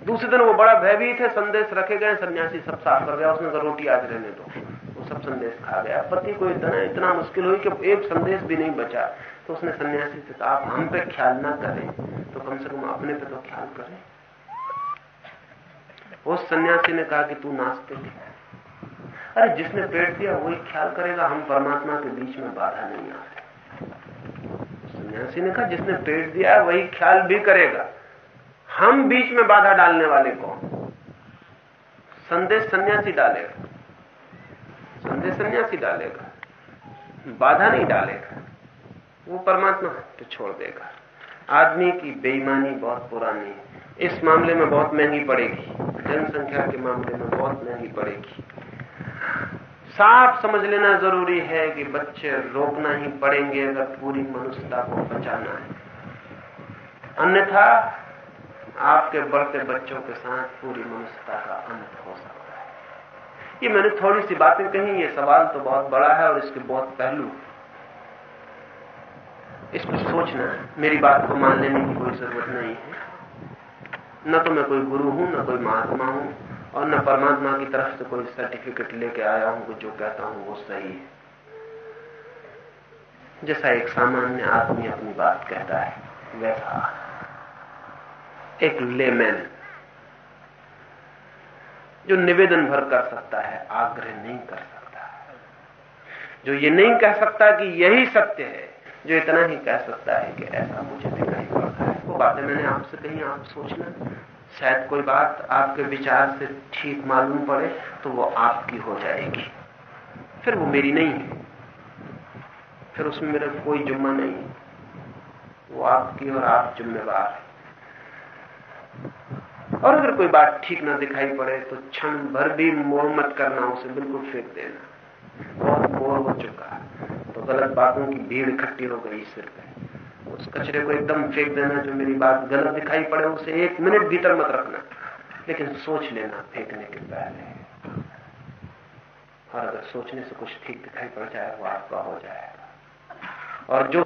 दूसरे दिन वो बड़ा भयभीत है, संदेश रखे गए, सन्यासी सब साफ़ कर गया, उसने कहा, रोटी आज रहने दो। वो सब संदेश खा गया। पति को इतना इतना मुश्किल हुई कि एक संदेश भी नहीं बचा। तो उसने सन्यासी से कहा, आप हम पे ख्याल ना करें तो कम से कम अपने पे तो ख्याल करें। उस सन्यासी ने कहा कि तू नाचते अरे, जिसने पेट दिया, वही ख्याल करेगा, हम परमात्मा के बीच में बाधा नहीं आते सन्यासी ने कहा, जिसने पेट दिया वही ख्याल भी करेगा। हम बीच में बाधा डालने वाले कौन? संदेश सन्यासी डालेगा। संदेश सन्यासी डालेगा। बाधा नहीं डालेगा। वो परमात्मा तो छोड़ देगा। आदमी की बेईमानी बहुत पुरानी है। इस मामले में बहुत महँगी पड़ेगी। जनसंख्या के मामले में बहुत महँगी पड़ेगी। साफ़ समझ लेना ज़रूरी है कि बच्चे रोकना ही पड़ेंगे अगर पूरी मनुष्यता को बचाना है। अन्यथा आपके बढ़ते बच्चों के साथ पूरी मनुष्यता का अंत हो सकता है। ये मैंने थोड़ी सी बातें कही, ये सवाल तो बहुत बड़ा है और इसके बहुत पहलू इसको सोचना मेरी बात को मान लेने की कोई ज़रूरत नहीं है। न तो मैं कोई गुरु हूँ, न कोई महात्मा हूँ, और न परमात्मा की तरफ़ से कोई सर्टिफिकेट लेके आया हूँ जो कहता हूँ वो सही है। जैसा एक सामान्य आदमी अपनी बात कहता है, वैसा। एक लेमैन जो निवेदन भर कर सकता है, आग्रह नहीं कर सकता। जो ये नहीं कह सकता कि यही सत्य है, जो इतना ही कह सकता है कि ऐसा मुझे वो बातें मैंने आपसे कही, आप सोचना शायद कोई बात आपके विचार से ठीक मालूम पड़े तो वो आपकी हो जाएगी। फिर वो मेरी नहीं है। फिर उसमें मेरा कोई जुम्मा नहीं वो आपकी और आप जिम्मेवार है। और अगर कोई बात ठीक ना दिखाई पड़े तो क्षण भर भी मोह मत करना, उसे बिल्कुल फेंक देना। बहुत मोह हो चुका है। तो गलत बातों की भीड़ इकट्ठी हो गई सिर पे। उस कचरे को एकदम फेंक देना जो मेरी बात गलत दिखाई पड़े, उसे एक मिनट भीतर मत रखना। लेकिन सोच लेना, फेंकने के पहले। और अगर सोचने से कुछ ठीक दिखाई पड़ जाए, वो आपका हो जाएगा। और जो